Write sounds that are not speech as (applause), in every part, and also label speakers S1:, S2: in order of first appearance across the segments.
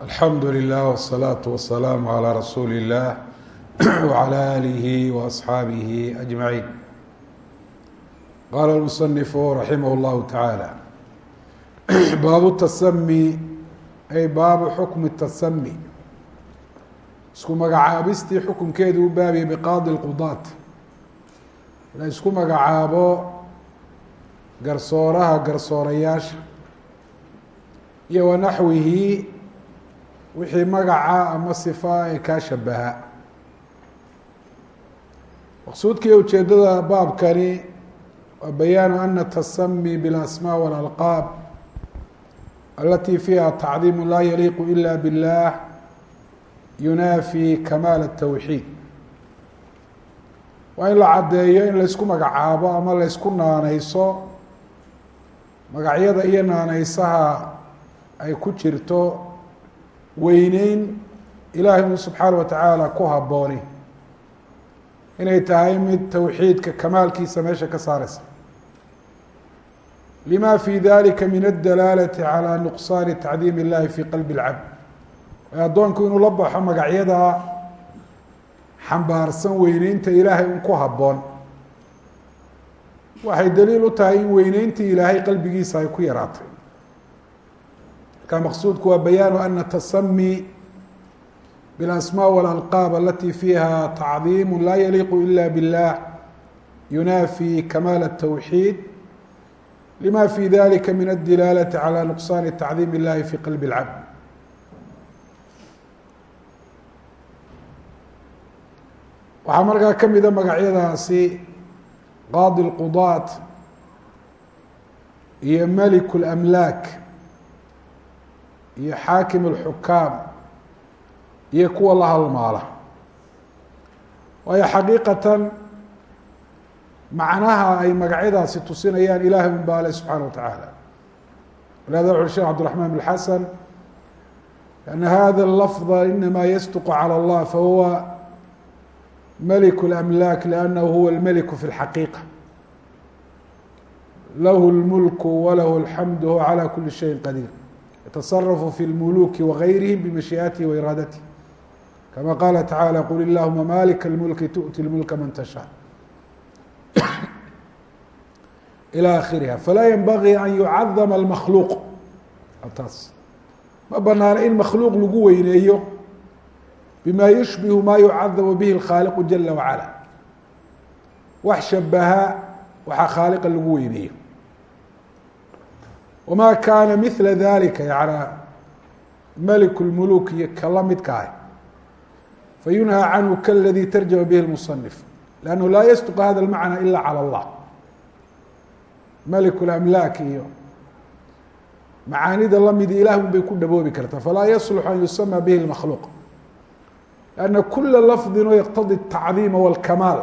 S1: alxamdu lilah wsalaatu wasalaamu calaa rasuuli illaah wacalaa (clears throat) aalihi wa asxaabihi ajmaciin qaala almusanifu raximah llahu tacaala (clears throat) baabu tasami ay baabu xukmi tasami isku magacaabistii xukunkeedu u baabiyay biqaadi lqudaat la isku magacaabo garsooraha garsoorayaasha iyo wanaxwihi wixii magaca ama sifa ee kaa shabaha maqsuudkii ujeedada baabkani waa bayaanu ana tasami biاlasmaa walalqaab alati fiiha tacdiimu laa yaliiqu ila biاllah yunaafi kamaal الtawxiid waa in la caddeeyo in laysku magacaabo ama laysku naaneyso magacyada iyo naaneysaha ay ku jirto weyneyn ilaahay subxaana watacaala ku habooni. Inay tahay mid towxiidka kamaalkiisa meesha ka saareysa lima fii dalika min adalaalati calaa nuqsaani tacdiim illahi fii qalbi اlcabd addoonku inuu la baxo magacyada xambaarsan weyneynta ilaahay un ku haboon. Waxay daliil u tahay in weyneyntii ilaahay qalbigiisa ay ku yaraatay marka maqsuudku waa bayaanu ana tasami biاlasmaa walalqaab alati fiiha tacdiimu laa yaliiqu ila biاllah yunaafi kamaal الtawxiid lima fi dalika min adilaalati calى nuqsaani tacdiim اllahi fi qalbi اlcabd waxaa markaa ka mida magacyadaasi qaadi اlqudaat iyo malik اlamlaak iyo xaakim اlxukaam iyo kuwa la halmaala waayo xaqiiqatan macnaha ay magacyadaasi tusinayaan ilahay un baale subxaana wa tacaala walihada wuxu shekh cabdiraxmaan bn xasan ana hada lafظa inama yasduq calى اllah fahuwa mlik اlamlaak liannahu huwa اlmeliku fi اlxaqiiqa lahu اlmulku walahu اlxamdu huwa calى kuli shayin qadiir yatasarafu fi اlmuluki wagayrihim bimashiiatihi wairaadatihi kama qaala tacaalى qul illahuma malika اlmulki tu'ti اlmulka man tashaa ilى akhiriha falaa yenbagii an yucadama اlmakhluuq taas ma banaana in makhluuq lagu weyneeyo bima yushbihu ma yucadamu bihi اlkhaaliqu jala wacala wax shabaha waxaa khaaliqa lagu weyneeyo wama kaana mila dalika yana malik اlmuluk iyo kala midka ah fayunhى canhu kaladi tarjama bihi اlmuصanif lannahu laa yasduq hada اlmacna ila calى اllah malik اlamlaak iyo macaanida lamidi ilah un bay ku dhaboobi kartaa falaa yaslux an yusama bihi اlmakhluuq lanna kula lafdin oo yaqtadi الtacdiima wاlkamaal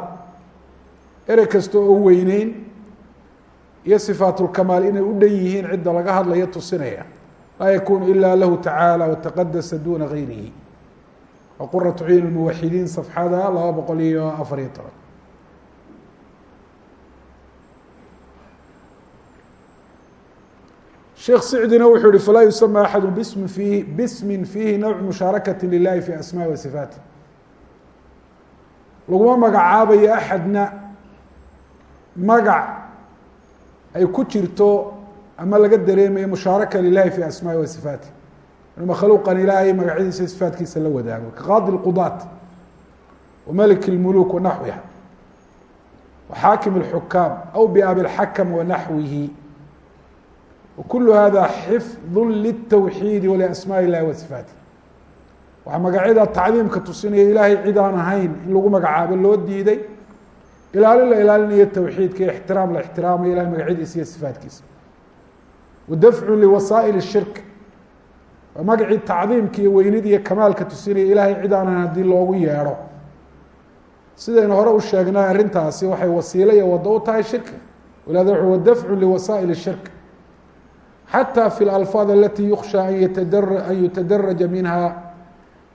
S1: erey kasta oo weyneyn iyo sifaat اlkamaal inay u dhan yihiin cidda laga hadlayo tusinaya laa yakunu ila lahu tacaalى wataqadasa duna gayrihi wa quraة ciin اmuwaxidiin safxada laba boqol iyo afar iyo toban sheekh sicdina wuxuu yihi falaa yusama axadu bsmi fiihi bismin fiihi nawc mushaarakati lilahi fi asmaءi wa sifaati laguma magacaabayo axadna magac ay ku jirto ama laga dareemayo mushaaraka lilahi fi asmaai wa sifaati. Inuu makhluuqan ilaahay magacyadiisa i sifaatkiisa la wadaago. Kaqaadi lqudaat wa malik lmuluuk wa naxwiha. Wa xaakim اxukaam aw biabi اxakam wa naxwihi. Wa kulu hada xifdu litawxiidi waliasmaa illahi wa sifaati. Magacyada tacdiimka tusinaya ilaahay cid aan ahayn in lagu magacaabo loo diiday ilaalin la ilaalinayo towxiidka iyo ixtiraam la ixtiraamayo ilahay magacyadiisa iyo sifaatkiisa wadafcu liwasaa'il shirk waa magacii tacdiimka iyo weynida iyo kamaalka tusinaya ilaahay cid aan ahayn haddii loogu yeedho sidaynu hore u sheegnay arrintaasi waxay wasiilo iyo wado u tahay shirka walihada wuxu wadafcu liwasaa'il shirk xatى fi اlalfaad alati yuksha an yutadaraja minha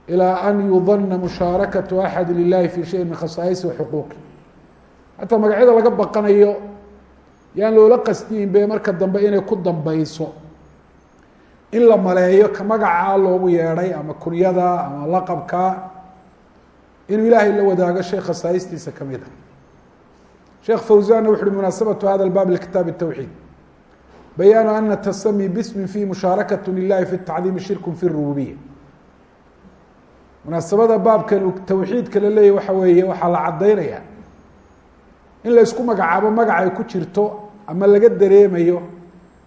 S1: ilى an yudana mushaarakaة axadi lilahi fi shayi min khasaaisi waxuquuqi hataa magacyada laga baqanayo yaan loola qasdiyin be marka dambe inay ku dambeyso in la maleeyo ka magacaa loogu yeedhay ama kunyada ama laqabka inuu ilaahay la wadaago shay khasaa'istiisa kamid a sheekh fawsanna wuxu uhi munaasabatu hada baab likitaab الtawxiid bayaanu ana tasami bismi fihi mushaarakaة lilahi fi الtacdiimi shirku fi الrububiya munaasabada baabkan uu tawxiidka la leeyahy waxa weeye waxaa la caddaynaya in la isku magacaabo magac ay ku jirto ama laga dareemayo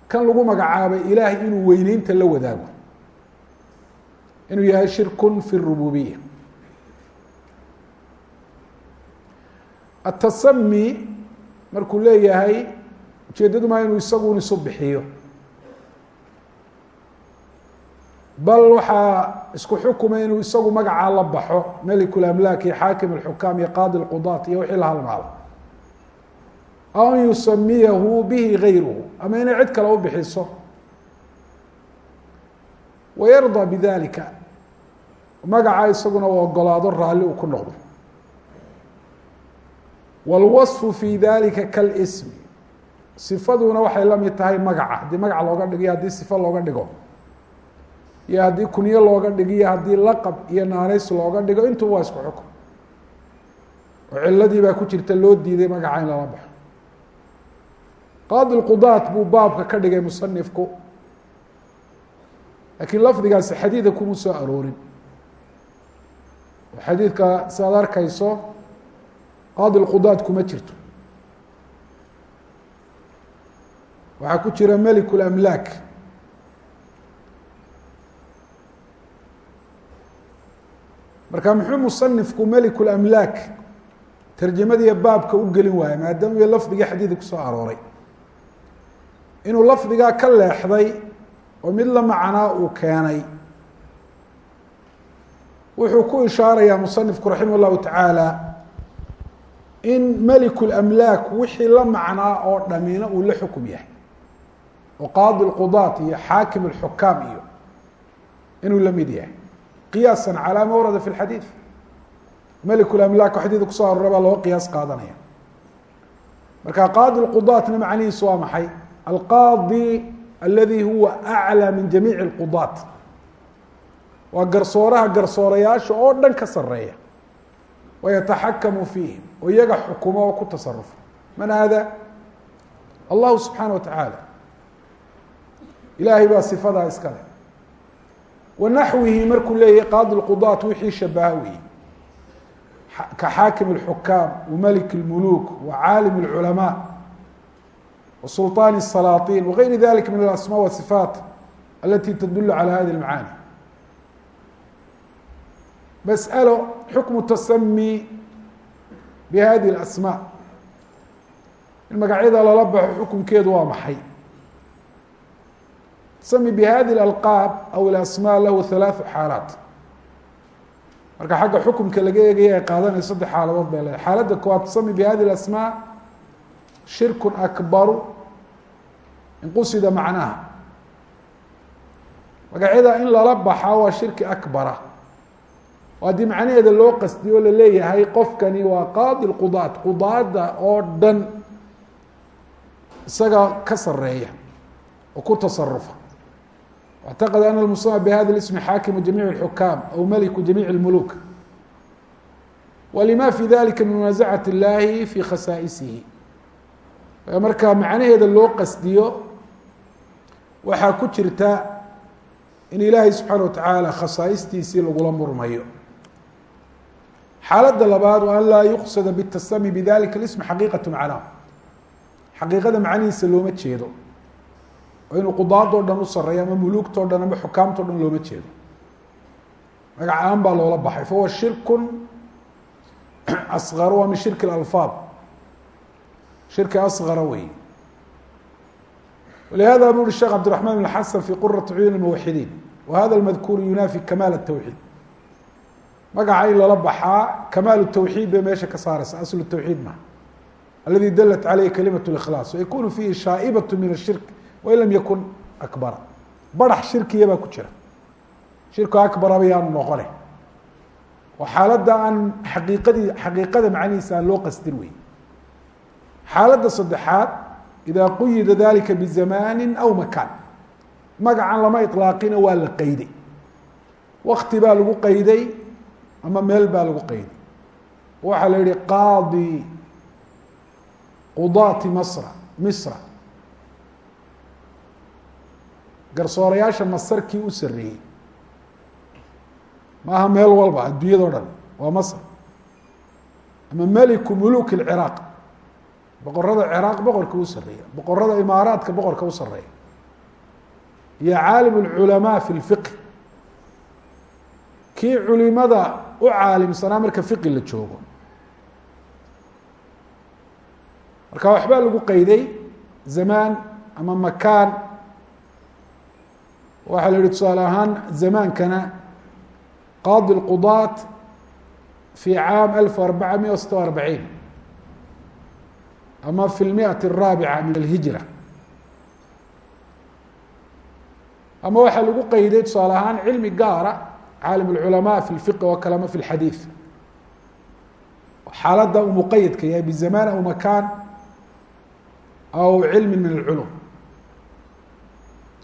S1: kan lagu magacaabay ilaahay inuu weyneynta la wadaago inuu yahay shirku fi الrububiya atasami markuu leeyahay ujeedadu maa inuu isagun isu bixiyo bal waxaa isku xukuma inuu isagu magacaa la baxo meliku lamlaak iyo xaakim اxukaam iyo qaadi اlqudaat iyo wixii la halmaado aw an yusamiyahu bihi gayruhu ama inay cid kale u bixiso wayardaa bidalika magaca isaguna u ogolaado raalli uu ku noqdo wاlwaصfu fi dalika kalsmi sifaduna waxay la mid tahay magaca haddii magac looga dhigo iyo haddii sifo looga dhigo iyo haddii kunyo looga dhigo iyo haddii laqab iyo naanays looga dhigo intuba waa isku xukum oo ciladii baa ku jirta loo diiday magaca in lala baxo qaadi qudaat buu baabka ka dhigay musanifku. Laakiin lafdigaasi xadiida kuma soo aroorin. Oo xadiidka si aad arkayso qaadi lqudaat kuma jirto. Waxaa ku jira melik lamlaak marka muxuu musanifku melik lamlaak tarjamadiiyo baabka u gelin waayo maadaama lafdigii xadiida ku soo arooray inuu lafdigaa ka leexday oo mid la macnaa uu keenay. Wuxuu ku ishaarayaa musanifku raximah llahu tacaala in meliku lamlaak wixii la macnaa oo dhamina uu la xukum yahay. Oo qaadi lqudaat iyo xaakim alxukaam iyo inuu la mid yahay. Qiyaasa calaa ma warada fi lxadiid meliku lamlaak oo ku soo arora baa loo qiyaas qaadanaya. Marka qaadi lqudaatna macnihiisu waa maxay? alqaadi aladi huwa aclى min jamiici اlqudaat waa garsooraha garsoorayaasha oo dhan ka sareeya wayataxakamu fiihim oo iyaga xukumo oo ku tasarufa man hada allahu subxaana wa tacaala ilaahay baa sifadaa iskale wa naxwihi markuu leeyahay qaadi lqudaat wixii shabaha weeye ka xaakim اlxukaam wamalik اlmuluk wacaalim اlculamaa وسلطان السلاطين وغير ذلك من الأسماء والصفات التي تدل على هذه المعاني مسألة حكم التسمي بهذه الأسماء المقاعدة للبح حكم keedu waa maxay تسمي بهذه الألقاب أو الأسماء له ثلاث xاaلاaت marka xagga xukumka laga eegaya ay qaadanaya saddex xaaladood bay leedahay xaaladda koowaad تسمي بهذه الأسماء shirk akbaru in qusida macnaha magacyada in lala baxa waa shirki akbara oo haddii macnaheeda loo qasdiyo la leeyahay qofkani waa qaadi qudaat qudaada oo dhan isaga ka sareeya oo ku tasarufa اعتقد أن المسمى بhذا الاسم xاkم جميع الحكام أو ملك جميع الملوك ولma في ذلika من منازعة اللahi في khasائسihi marka macnaheeda loo qasdiyo waxaa ku jirta in ilaahay subxaana watacaala khasaa'istiisii lagula murmayo. Xaaladda labaad waa an laa yuqsada bitasami bidalika اlism xaqiiqat macnaah xaqiiqada macnihiisa looma jeedo. Oo inuu qudaadoo dhan u sareeyo ama muluugtao dhan ama xukaamtao dhan looma jeedo. Magac aan baa loola baxay. Fahuwa shirku asqar waa min shirki اlalfaad shirki asqara wey ولهذا bui الشhekh cبدiرحمن بن حسن في qرة عyuن الموحدين وhذا المذkور يuنافي كمال التوحيد magaca in lala baxaa كمال التوحيد bay meesha ka saareysa أصل التوحيد ma الذي dلت عaليه كلمة الإخلاص ويkون فيhi شhائبة من الشhirك وin lم ykن أكبرa barax shirkiya baa ku jira shirku أكبرaba yaanu noqone oo xaaladda aan aqiiqadii xaqiiqada macnihiisa aan loo qasdin wey xaaladda saddexaad idaa quyida dalika bizamani aw makan magacan lama ilaaqina waa la qeyday wakti baa lagu qeyday ama meel baa lagu qayday waxaa la yihi qaadi qudaati masra misra garsoorayaasha masarkii u sareeyey maaha meel walba adduunyada dhan waa masr ama meliku muluuk اciraaq boqorada ciraaq boqorka u sareeya boqorada imaaraadka boqorka u sareeya iyo caalim اlculamaa fi lfiqi kii culimada u caalimsanaa marka fiqi la joogo. Marka waxbaa lagu qeyday zamaan ama makaan. Waxaa la yihi tusaale ahaan zamaankana qaadi اlqudaat fi caam alf arbacamiya sita arbaciin ama fi lmiati araabica min alhijra ama waxaa lagu qeyday tusaale ahaan cilmi gaara caalim اlculamaa fi lfiqi oo kale ama fi lxadiid xaaladda uu muqayadka yahay bizamaan aw makaan aw cilmi min alculum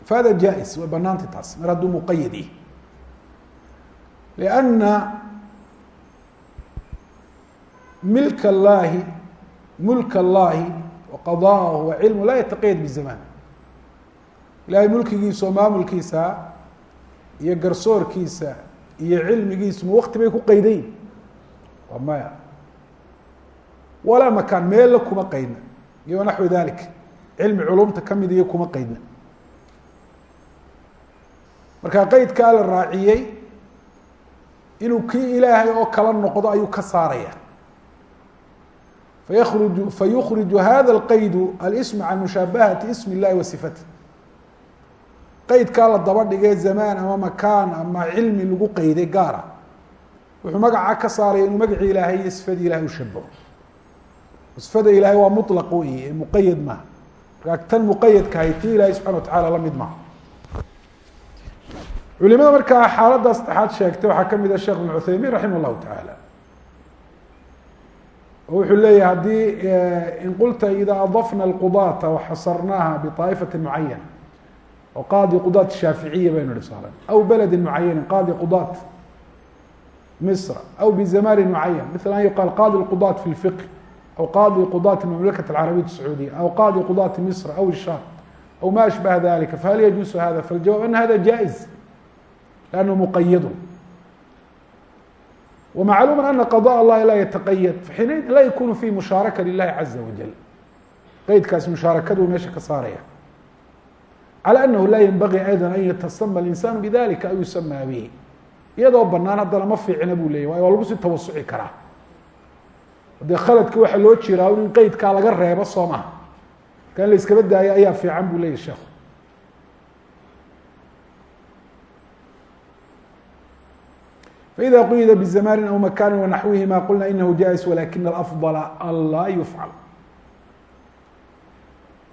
S1: fahada jaa-is way banaantay taas mar hadduu muqayad i lianna milk allaahi mulk اllahi waqadaahu wa cilmu laa yataqayad bizamaan ilahay mulkigiisa oo maamulkiisa iyo garsoorkiisa iyo cilmigiisu ma wakti bay ku qeydayn waa maya. Walaa makaan meella kuma qeydna iyo naxwi dalik cilmi culumta ka mid iyo kuma qeydna marka qeydkaa la raaciyey inuu kii ilaahay oo kala noqdo ayuu ka saaraya fayruju fayukriju hada اlqaydu alsm can mushaabahati ism اllahi wa sifati qeydkaa la daba dhigay zamaan ama makaan ama cilmi lagu qeyday gaara wuxuu magacaa ka saaraya inuu magacii ilaahay iyo sifadii ilahay u shabaho sifada ilaahay waa muطlaq wey ee muqayad maaha markaa tan muqayadkahay tii ilahay subxana watacala la mid maaha culimada markaa xaaladdaa saddexaad sheegtay waxaa kamid ah sheekh ibn cuthaymin raximah llahu tacaala oo wuxuu leeyahy haddii in qulta ida adafna اlqudaata waxasarnaaha biطaa'ifati mucayana oo qaadi qudaat shaaficiya baynu hi saaran aw beledi mucayani qaadi qudaat misr aw bizamani mucayan mil an yuqaal qaadi qudaat fi lfiq aw qaadi qudaat mamlakat alcarabiya sacuudiya aw qaadi qudaati misr aw isham aw ma ashbaha dalika fahal yajuusu hada faljawab ana hada jaiz lannu muqayadu wmacluuma ana qضاء اllahi laa yataqayad faxiinaydin laa yakunu fi mushaaraka lilahi caza wajal qeydkaasi mushaarakaduu meesha ka saaraya calى anahu laa yenbagii ayضa an yatasama اlinsanu bidalika aw yusamaa bihi iyadoo banaan haddana ma fiicna buu leeyay waayo waa lagu sii tawasuci karaa dee khaladki waxaa loo jiraa in qeydkaa laga reebo soo maha marka in la iskaba daayo ayaa fiican buu leyahy sheekhu فإdا quyida بزmاn أو مkاn وnaحوihma qulna inahu jائز wlakin الأfضل an laa yufعل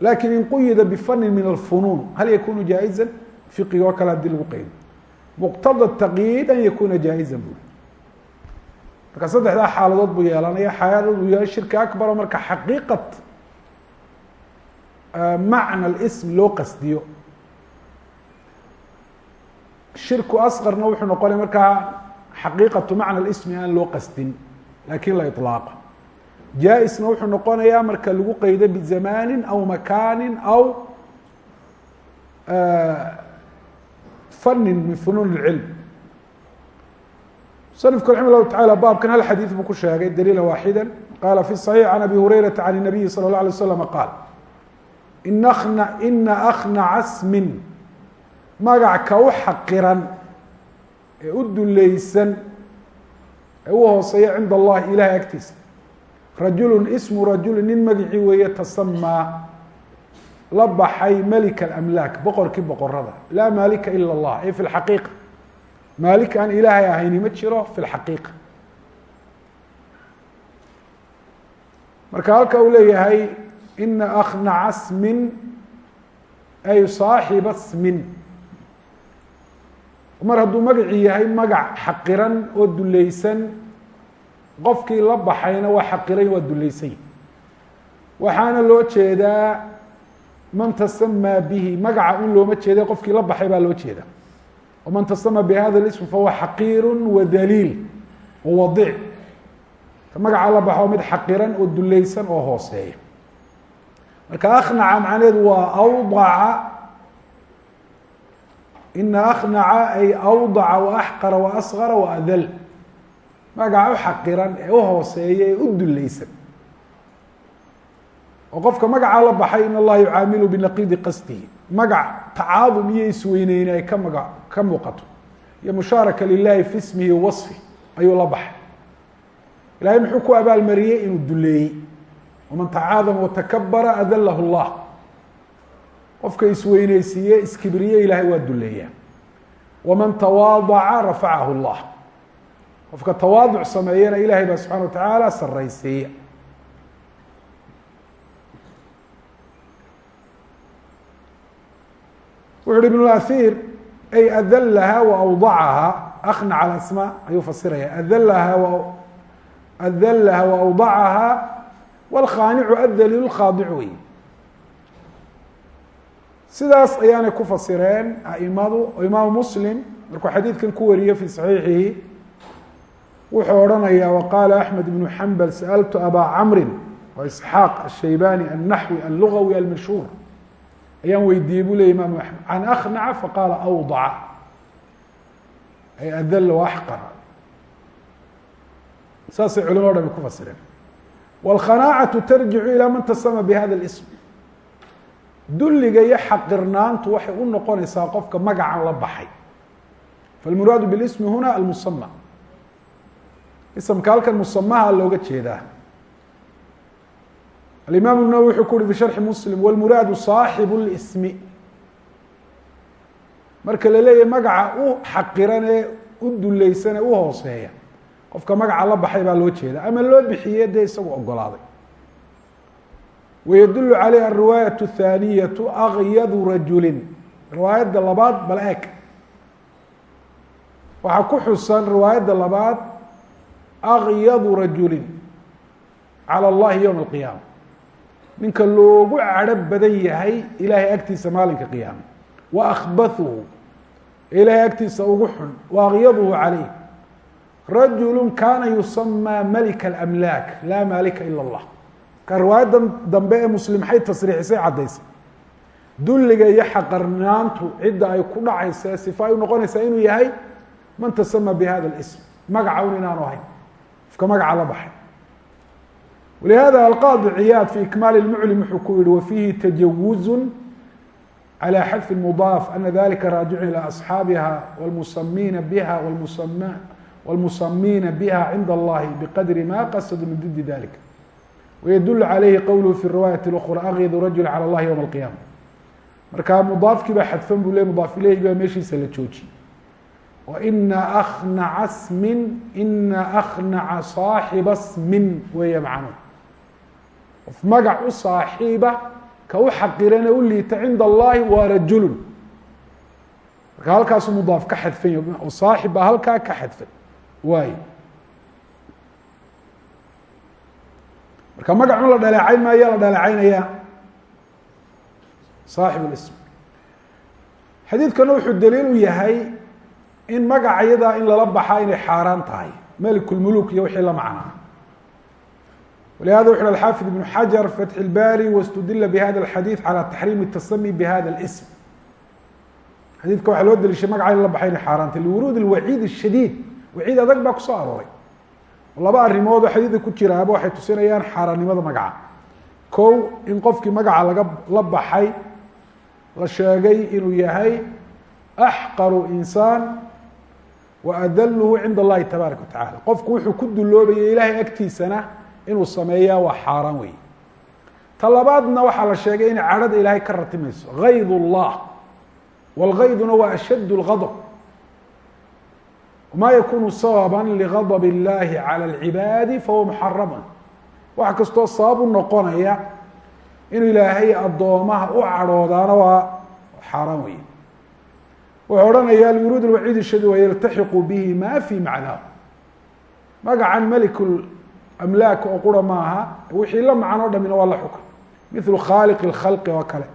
S1: lakin in quyida bfani min الفنون hal yakunu jائزا fiqiga oo kale hadii lagu qeydo مqتضى التqيid an yakuna jائزا bu marka saddexdaa xaaladood buu yeelanaya xaalaad uu yahay shirki akbaro marka xaqiiqat macna اsm loo qasdiyo shirku asqarna wuxuu noqonaya markaa xaqiiqatu macna اsmi aan loo qasdin lakin la iطlaaqa jaa-isna wuxuu noqonayaa marka lagu qeydo bizamani aw makani aw fanin min funuun اlcilm musanifku raxima llahu tacala baabkan hal xadiid buu ku sheegay daliila waaxida qala fi صaxiix can abi hurayrata can الnabiyi salى اlه alay slam qaal ina ina aknaca smin magac ka u xaqiran ee u duleysan ee u hooseeya cinda allahi ilahay agtiisa. Rajulu ismu rajuli nin magici weeye tasamaa la baxay melika alamlaak boqorkii boqorada laa maalika ila اllah ay fi lxaqiiqa maalik aan ilaahay ahayni ma jiro fi lxaqiiqa marka halka uu leeyahay ina aknaca smin ay saaxiba smin mar hadduu magacii yahay magac xaqiran oo duleysan qofkii la baxayna waa xaqiran waa duleysany waxaana loo jeedaa man tasamaa bihi magaca un looma jeeda qofkii la baxay baa loo jeeda waman tasama bihada ism fahuwa xaqiiru wadaliil wawadiic ka magaca la baxo mid xaqiran oo dulaysan oo hooseeya. Marka aknaca macnaheedu waa awdaca ina aknaca ay awdaca waaxqara waasgara waadal magaca u xaqiran ee u hooseeya ee u dulaysan oo qofka magacaa la baxay in allaha yucaamilu binaqiidi qasdihi magac tacaadum iyo isweyneyne ay ka maga ka muuqato iyo mushaaraka lilahi fi ismihi wasfi ayuu la baxay ilahay muxuu ku abaalmariyey inuu duleeyey waman tacaadama watakabara adalahu llah qofka isweyneysiiye iskibriye ilahay waa duleeyaa waman tawaadaca rafacahu llah qofka tawaaduc sameeyana ilahay baa subxana wa tacaala saraysiiya wuxu uhi ibn athir ay adalaha waawdacaha aknac alasmaa ayuu fasiraya. Adalaha adalaha waawdacaha wاlkhaanicu addaliil khaadic wey sidaas ayaanay ku fasireen aimadu imaamu muslim markuu xadiidkan ku wariyey fi saxiixihi wuxuu odhanaya waqaala axmed ibnu xambal sa'altu abaa camrin wa isxaaq ashaybani annaxwi allugawi almashhuur. Ayaan weydiiyey buu ley imam axmed can aknaca faqaala awdaca. Ay adalla waaxqara saasay culimao dhami ku fasireen. Wاlkhanaacatu tarjicu ilaa man tasama bihada اlism dulliga iyo xaqirnaantu waxay u noqonaysaa qofka magacan la baxay. Falmuraadu bilismi huna almusama isamka halkan musamaha looga jeedaa. Alimaam nawwi wuxuu ku uhi fi sharxi muslim wlmuraadu saaxibu lismi marka la leeyahy magaca u xaqiran ee u dulaysan ee u hooseeya qofka magaca la baxay baa loo jeeda ama loo bixiye dee isagu ogolaaday wydul عalيh الriwaayaة الثaaniyaة akyadu rajuli riwaayadda labaad bal eg waxaa ku xusan riwaayadda labaad akyadu rajuli calى اllahi ywم الqiyaama ninka loogu cadho badan yahay ilahay agtiisa maalinka qiyaama waakbaثuhu ilahay agtiisa ugu xun waakyaduhu عalayh rajulu kana yusamى malika الأmlaak laa malika ilا اllah riwaayadan dambe ee muslim maxay tasriixisay caddaysay dulliga iyo xaqarnaantu cidda ay ku dhacaysa sifa ay unoqonaysaa inuu yahay man tasama bi hada اlism magaca un inaanu ahayn qofka magaca la baxay walihada alqaadi ciyaad fi ikmaal اlmuclim wuxuu ku yihi wafiihi tajawuzu calى xadfi mudaaf ana dalika raajicun ilى asxaabiha wاlmusamiina biha wاlmusamiina biha cinda allahi biqadri ma qasadu min didi dalik وydul عalayhi qowluhu fi riwaayaة اأkrى akydu rajul calى اllahi ywم القiyama marka mudaafkii baa xadfan bu le mudaaf ileyhi baa meeshiisa la jooji ina aknaca smin ina aknaca صaaxiba smin weeye macnu qof magac u saaxiiba ka u xaqirane u liita cinda اllahi waa rajulu marka halkaasu mudaaf ka xadfan ya saaxib baa halkaa ka xadfan waay marka magacun la dhaleecayn maayo la dhaleecaynaya saaxib اlism xadiidkana wuxuu daliil u yahay in magaca yadaa in lala baxaa inay xaaraan tahay malik اlmuluk iyo wixii la macnaa walihada wuxu uhi alxaafid ibn xajar fatx اlbari wاstudila bihada اlxadiid calى taxriim الtasami bihada اlism xadiidka waxaa loo deliishay magaca in la baxay inay xaaraantay liwuruud اlwaciid الshadiid waciid adag baa kusoo arooray laba arrimood oo xadiidka ku jiraaba waxay tusinayaan xaaraannimada magaca kow in qofkii magaca laga la baxay la sheegay inuu yahay axqaru insaan wa adaluhu cinda allahi tabaaraka wa tacala qofku wuxuu ku duloobaya ilaahay agtiisana inuu sameeyaa waa xaaraan wey ta labaadna waxaa la sheegay inay cadhada ilaahay ka ratimayso gayd اllah wاlgayduna waa ashadd اlgadb ma yakunu sababa ligadb اllahi calى اlcibaadi fahuwa muxarama wax kastoo sabab u noqonaya inuu ilaahay addoomaha u cadhoodaana waa xaaraan wey wuxuu odhanaya alwuruud اlwaciid shadi wayaltaxiqu bihi ma fi macnaahu magacan melik amlaak oo qura maaha wixii la macno o dhamina waa la xukm milu khaaliq اkhalqi oo kale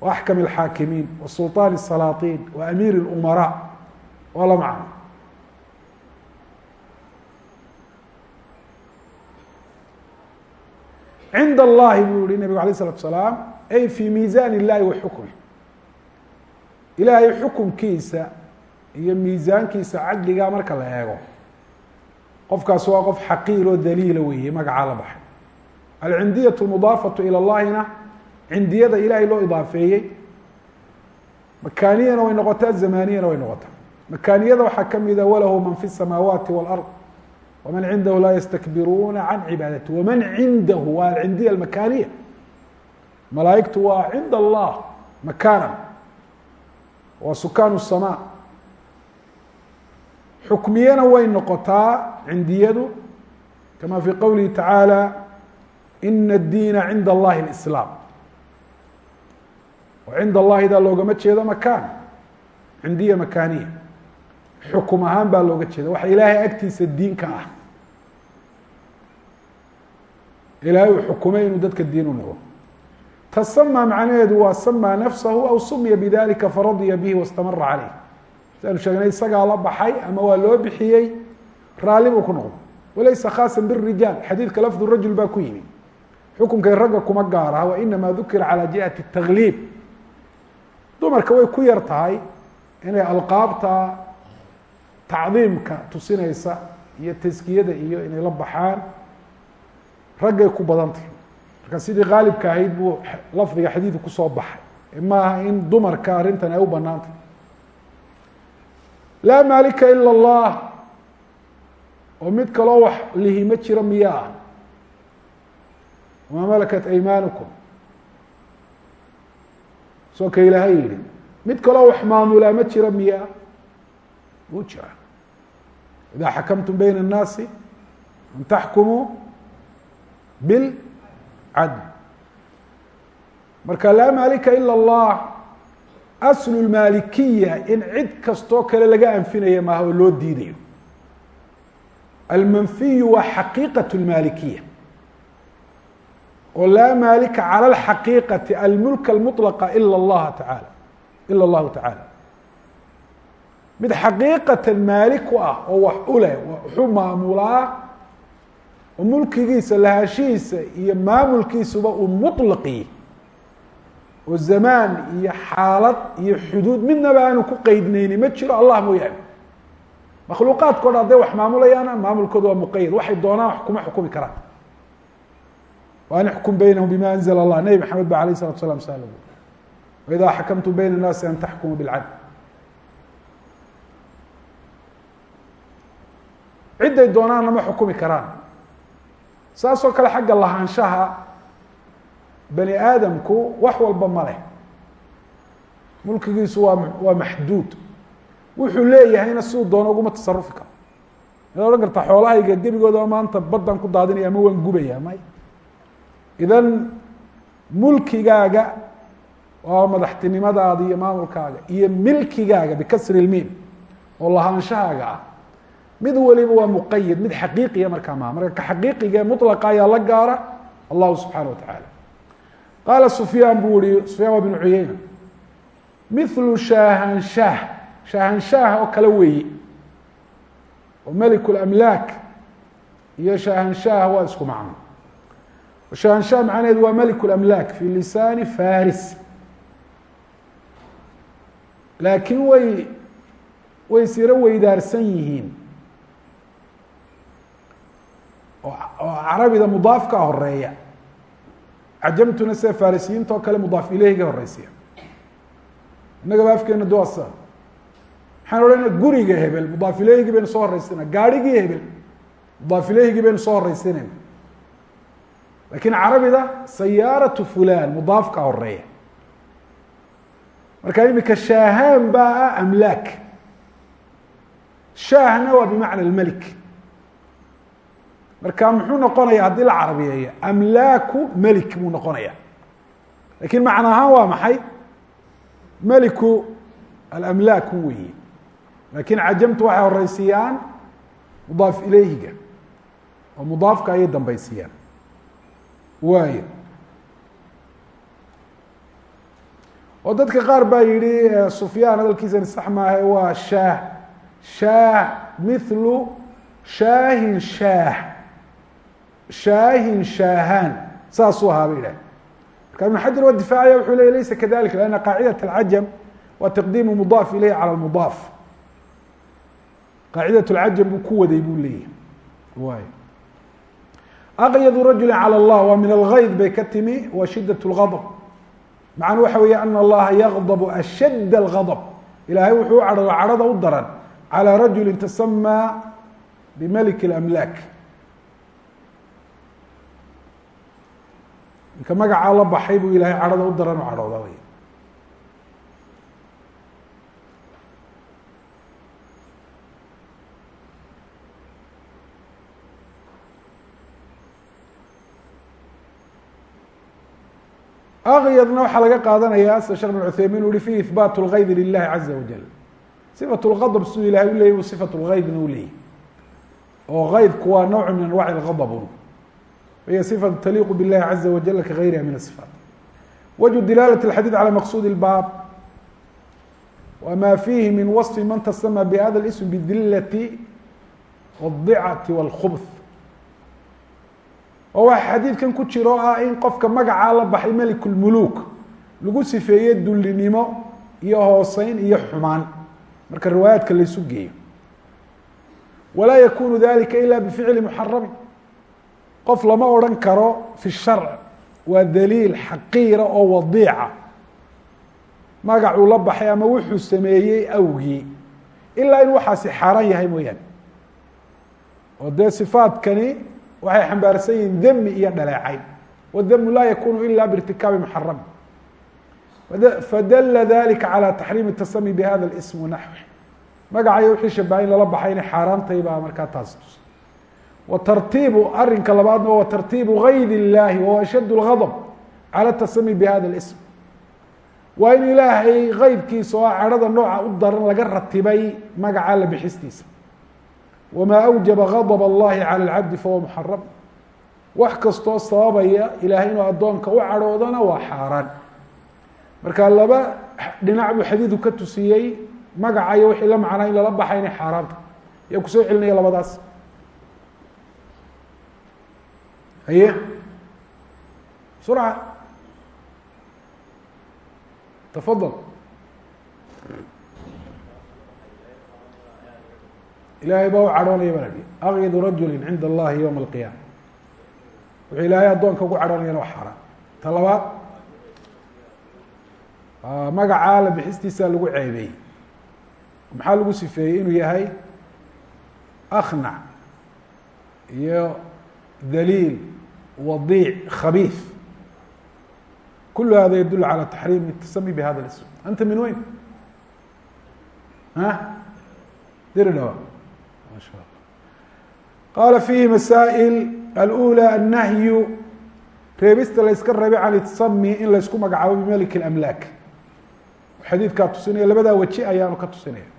S1: وأحكم الحاakimiin وسلطان السلاطين وأmير الأمراء waa la macno عind الlahi buu yihi نبgu عليه الصلاة سلام ay في ميزان الlahi وxukمه ilaahay xukunkiisa iyo miisaankiisa cadliga marka la eego qofkaas waa qof xaqiir oo daliila weeye magacaa la baxay alcindiyaة المضaafaة ilى اllahina cindiyada ilahay loo idaafeeyey makaaniyana way noqotaa zamaniyana way noqotaa makaaniyada waxaa kamida walahu man fi الsamaawaati wاlأrض wman cindahu laa ystakbiruuna can cibaadati waman cindahu waa alcindiya almakaniya malaaigtu waa cinda allah makana waa sukaan الsama xukmiyana way noqotaa cindiyadu kama fi qowlihi tacaalى ina الdiina cinda allahi اlislaam oo cinda allahidaa loogama jeedo makan cindiya makaniya xukum ahaan baa looga jeeda. Waxa ilaahay agtiisa diinka ah. Ilaahay uu xukumay inuu dadka diin u nogo tasama macnaheedu waa sama nafsahu aw sumiya bidalika faradiya bihi wastamara caleyh siaanu sheegnay isagaa la baxay ama waa loo bixiyey raalli buu ku noqday. Walaysa khaasa birijaal xadiidka lafdu rajul baa ku yimi. Xukunkay ragga kuma gaara wainama dukira calى jihati tagliib dumarka way ku yar tahay inay alqaabta tacdiimka tusinaysa iyo taskiyada iyo inay la baxaan raggay ku badantay marka sidii qaalibka ahayd buu lafdiga xadiidka ku soo baxay. Maaha in dumarka arrintan ay u banaantay laa maalika ila اllah oo mid kaloo wax lihi ma jiro miya ah wamaa malakat aymaanukum soo ka ilaahay yihi mid kaloo wax maamulaa ma jiro miya wuu jira ida xakamtum bayna الnaasi an taxkumuu bilcadl marka laa maalika ila اllah aslu اlmaalikiya in cid kastoo kale laga anfinaya maaha oo loo diidayo almanfiyu waa xaqiiqaة اlmaalikiya oo laa maalika calى اlxaqiiqati almulka اlmuطlaqa ila اllaha taعala ila اllahu taعala mid xaqiiqatan maalik ku ah oo wax u leh wuxuu maamulaa oo mulkigiisa lahaanshihiisa iyo maamulkiisuba uu muطlaqi oo zamaan iyo xaalad iyo xuduud midnaba aanu ku qeydnayni ma jiro allah mooyaane makhluuqaadka o dhan hadday wax maamulayaana maamulkooda waa muqayad waxay doonaan wax kuma xukumi karaan waan ixkum baynahum bima anzla allah nebi maxamed ba alayh الsalatu slam sa waida xakamtum bayna الnaasi an taxkumuu bاlcadl cidday doonaanna ma xukumi karaan. Saasoo kale xagga lahaanshaha bani aadamku wax walba ma leh. Mulkigiisu waa waa maxduud. Wuxuu leeyahayna siduu doono uguma tasarufi karo. Maad odhan kartaa xoolahayga gebigooda maanta baddan ku daadinaya ama waan gubaya may. Idan mulkigaaga waa madaxtinimadaada iyo maamulkaaga iyo milkigaaga bikasri ilmiim oo lahaanshahaaga ah mid waliba waa muqayad mid xaqiiqiya markaa maha marka ka xaqiiqiga mulaqa ayaa la gaara allahu subxaana wa tacaala qaala sufyaan buu yihi sufyaan waa bnu cuyeyna milu shaahanshaah shaahanshaah oo kale weeye. Oo meliku lamlaak iyo shaahanshaah waa isku macno. Shaahanshaah macnaheedu waa meliku lamlaak fi lisaani faris laakiin way way siro weydaarsan yihiin oo carabida mudaafka horreeya. Cajamtuna sida farisiyiinta oo kale mudaaf ileyhiga horeysiya innagaba afkeena duasa maxaan odhana guriga hebel mudaaf ileyhigii baynu soo horeysinaa gaarhigii hebel mudaaf ileyhigii baynu soo horeysinayna laakiin carabida sayaaratu fulan mudaafka horreeya. Marka imika shaahaan baa ah amlaak. Shaahna waa bimacna lmelik marka muxuu noqonaya haddii la carabiyeeyo amlaaku melik buu noqonaya laakiin macna ahaan waa maxay? Meliku alamlaak weyi laakiin cajamtu waxay horeysiyaan mudaaf ileyhiga oo mudaafka ayay dambeysiyaan waayo. Oo dadka qaar baa yihi sufyaan hadalkiisani sax waa shaah. Shaah mithlu shaahin shaah shaahin shaahaan saasuu ahaa bay idhah marka ibn xajar waa difaacaya wuxuu ley laysa kadalika lanna qaacidat alcajam waa taqdiimu mudaaf ilayh cala lmudaaf qaacidat lcajam buu ku waday buu leeyahy waay aqyadu rajuli calى اllah waa min algayd bay ka timi wa shidaة اlgadb macnu waxa weeye ana allaha yagdb ashadd اlgadb ilahay wuxuu u cadhado cadhada u daran calى rajuli tasamaa bimalik اlamlaak ninka magacaa la baxay buu ilahay cadhada u daran u cadhooda wey akyadna waxaa laga qaadanaya sida shekh بن cuthaymin u hi fi ihbaat اlgayd lilahi caza wajal صifaة اlgadb siduu ilahay u leeyay bu صifaة اlgaydna u leeyay oo gaydku waa nowc min anwac اgadb hiy صifaة taliiqu biاllahi caza wajal kagayriha min الصifaat wجه dilaalة الxadيث calى maqsud الbaab wma fiihi min waصfi man tasama bhada اsm bdilati wالdicati wاlkubث oo waxa xadiidkan ku jiro ah in qofka magacaa la baxay melik اlmuluk lagu sifeeye dullinimo iyo hooseyn iyo xumaan marka riwaayaadka laysu geeyo walaa yakunu dalika ila bificli muxarami qof lama odhan karo fi sharc waa daliil xaqiira oo wadiica magacuu la baxay ama wuxuu sameeyey awgii ilaa in waxaasi xaaraan yahay mooyaane oo dee sifaadkani waxay xambaarsan yihiin demi iyo dhaleecayn wdmu laa yakunu ila birtikaabi muxaram fadala dalika calى taxriim الtasami bhada اsm wanaxwi magacayo wixii shabaha in lala baxay inay xaaraantay baa markaa taas tus wa tartiibu arinka labaadna wa tartiibu gayd اllahi wahuwa ashad اlgadb calى الtasami bhada اsm waa in ilaahay gaydkiisa oo cadhada nooca u daran laga ratibay magaca la bixistiisa wma awjaba gadb اllahi calى اlcabdi fahuwa muxaram wax kastoo sababaya ilahay inuu addoonka u cadhoodana waa xaaraan marka laba dhinac buu xadiidu ka tusiyey magaca iyo wixii la macnaa in lala baxay inay xaaraanta yaa kusoo celinaya labadaas Haye surca tafadal ilahay baa u cadhoonaya baa hi akyadu rajuli cinda allahi ywma alqiyama wuxuu ilaahay addoonka ugu cadhoonayana waa xaaraan ta labaad. Magacaa la bixistiisa lagu ceebeeyey maxaa lagu sifeeyey inuu yahay? Aknac iyo daliil wadiic khabiif kul hada yadul calى taxriim الtasami bhada اsm anta min weyn a diri dhawa ma sha allah qala fihi masaaئil alأulى الnahyu reebista la yska reebay can itasami in laysku magacaabo bimalik اlamlaak xadiidkaa tusinaya labadaa weji ayaanu ka tusinaya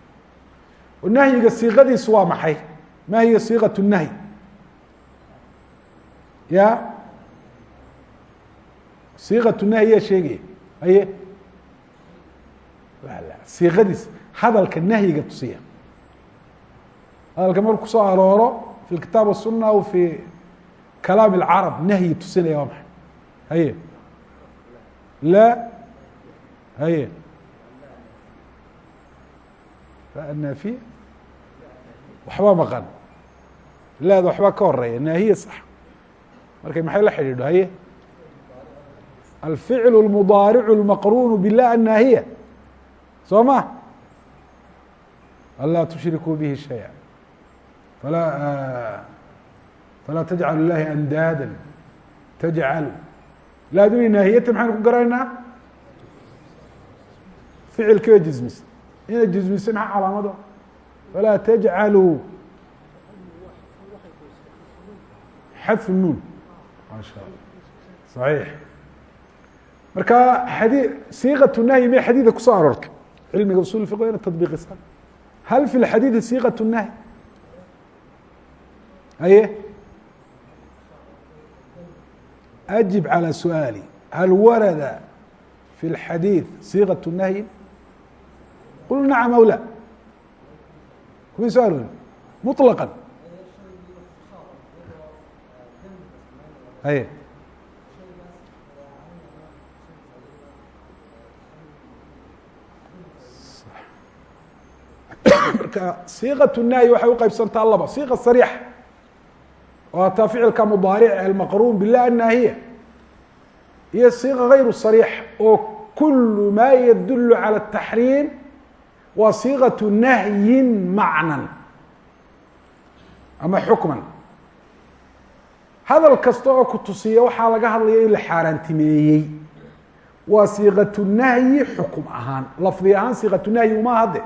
S1: nahyiga siiqadiisu waa maxay ma hiya siiqaة الnahy ya siiqaة nahy yaa sheegaya aye siiqadiis hadalka nahyiga tusiya hadalka marku kusoo arooro fi kitaab الsuna aw fi kalaam الcarab nahyi tusinaya waa maxay haye la haye naafiya waxba maqan laada waxba ka horeeya naahiya sax markay maxay la xidhiidho? Haye? Alficl اlmudaaric اlmaqrun bilah annaahiya soo ma anlaa tushrikuu bihi shaya. Falaa falaa tajcalu ilahi andaada tajcalu laaduni naahiyata maxaynu ku garanaynaa ficilkiiba jismis. Inay jismise maxaa calaamado. Falaa tajcaluu xadf nuun ma sha allah صaxiix marka xadi siiqaة nahyi may xadiida kusoo aroortay cilmiga usul fiq ina tadbiiqisan hal fi lxadiidi siiqaة الnahy aye أjib calى su'aali hal warada fi اlxadiiث siigaة nahyi qul nacam aw la kuma so aroori muطlaqا haye marka siiqaة الnahyi waxay uqeybsantaa laba siiqa sariix oo ataa ficilka mudaaric almaqruun bilah annaahiya iyo siiqa gayru sariix oo kul ma yadul calى الtaxriim waa siiqaة nahyi macnan ama xukman hadal kasta oo ku tusiya waxaa laga hadlaya in la xaaraantimeeyey. Waa siiqatu nahyi xukum ahaan. Lafdi ahaan siiqatu nahyi uma hadde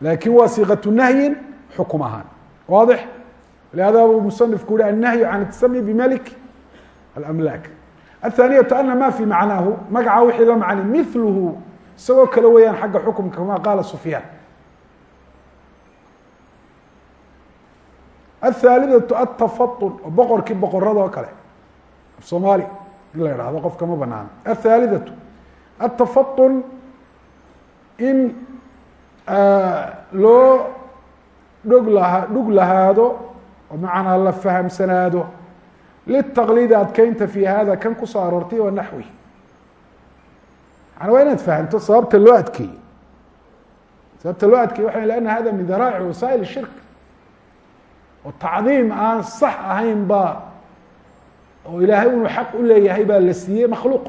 S1: laakin waa siiqatu nahyin xukum ahaan. Waadix? Lihada u musanifku yihi annahyu can atasami bimalik alamlaak. Athaaniyatu ana ma fi macnaahu magaca wixii la macnay miluhu isagoo kale weeyaan xagga xukumka kama qaala sufyaan. Athaalidatu atafaun oo boqorkii boqorada oo kale af soomaali in la idhahdo qofka ma banaano athaalidatu atafaun in loo dhog laha dhug lahaado oo macanaa la fahamsanaado litaqliidi adkeynta fi hada kan ku soo aroortay wa naxwi yani waa inaad fahamto sababta loo adkeeyey sababta loo adkeeyey waxa lana hada min daraa'ic wasaa'il shirk oo tacdiim aan sax ahayn baa oo ilaahay inuu xaq u leeyahay baa la siiyey makhluuq.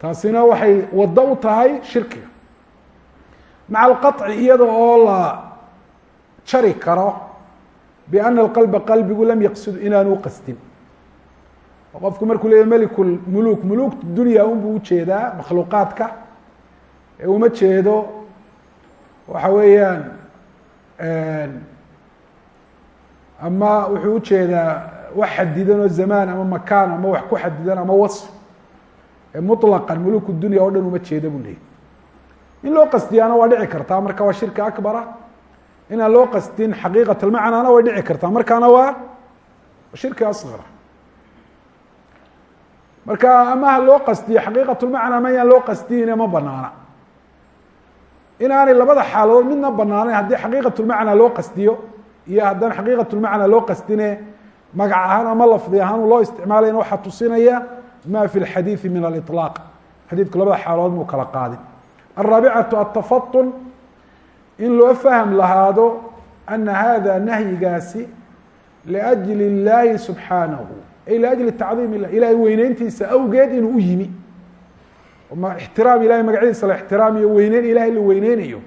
S1: Taasina waxay waddo u tahay shirkiga. Maca alqaطci iyada oo la jari karo biana alqalba qalbigu lam yaqsud inaanu qasdin. Qofku markuu leeyahy meliku muluk muluk dunya unbuu u jeedaa makhluuqaadka. Ee uma jeedo waxa weeyaan ama wuxuu u jeedaa wax xadidan oo zamaan ama makaan ama wax ku xadidan ama wasf. Ee muطlaqan muluku dunya oo dhan uma jeeda buu leeyay in loo qasdiyaana waa dhici kartaa marka waa shirki akbara. Inaan loo qasdin xaqiiqat almacnaana way dhici kartaa markaana waa shirki asgara marka ama ha loo qasdiyo xaqiiqat lmacnaa ma loo qasdiyine ma banaana inaanay labada xaaladood midna banaanayn haddii xaqiiqat lmacnaa loo qasdiyo iyo haddaan xaqiiqat lmacnaa loo qasdine magac ahaan ama lafdi ahaan loo isticmaalayna waxaa tusinaya ma fi lxadiidi min aliطlaaq xadiidku labada xaaladood muu kala qaadin الرaaبcaة التفطن in loo فahm lahaado أنa hada nahyigaasi لأجل الlahi سubحaanaه ay لأجل تacظيم الlah ilahay weyneyntiisa awgeed inuu u yimi اxtiraam ilahay magacyadiisa la اxtiraamiyo weyneyn ilahay la weyneynayo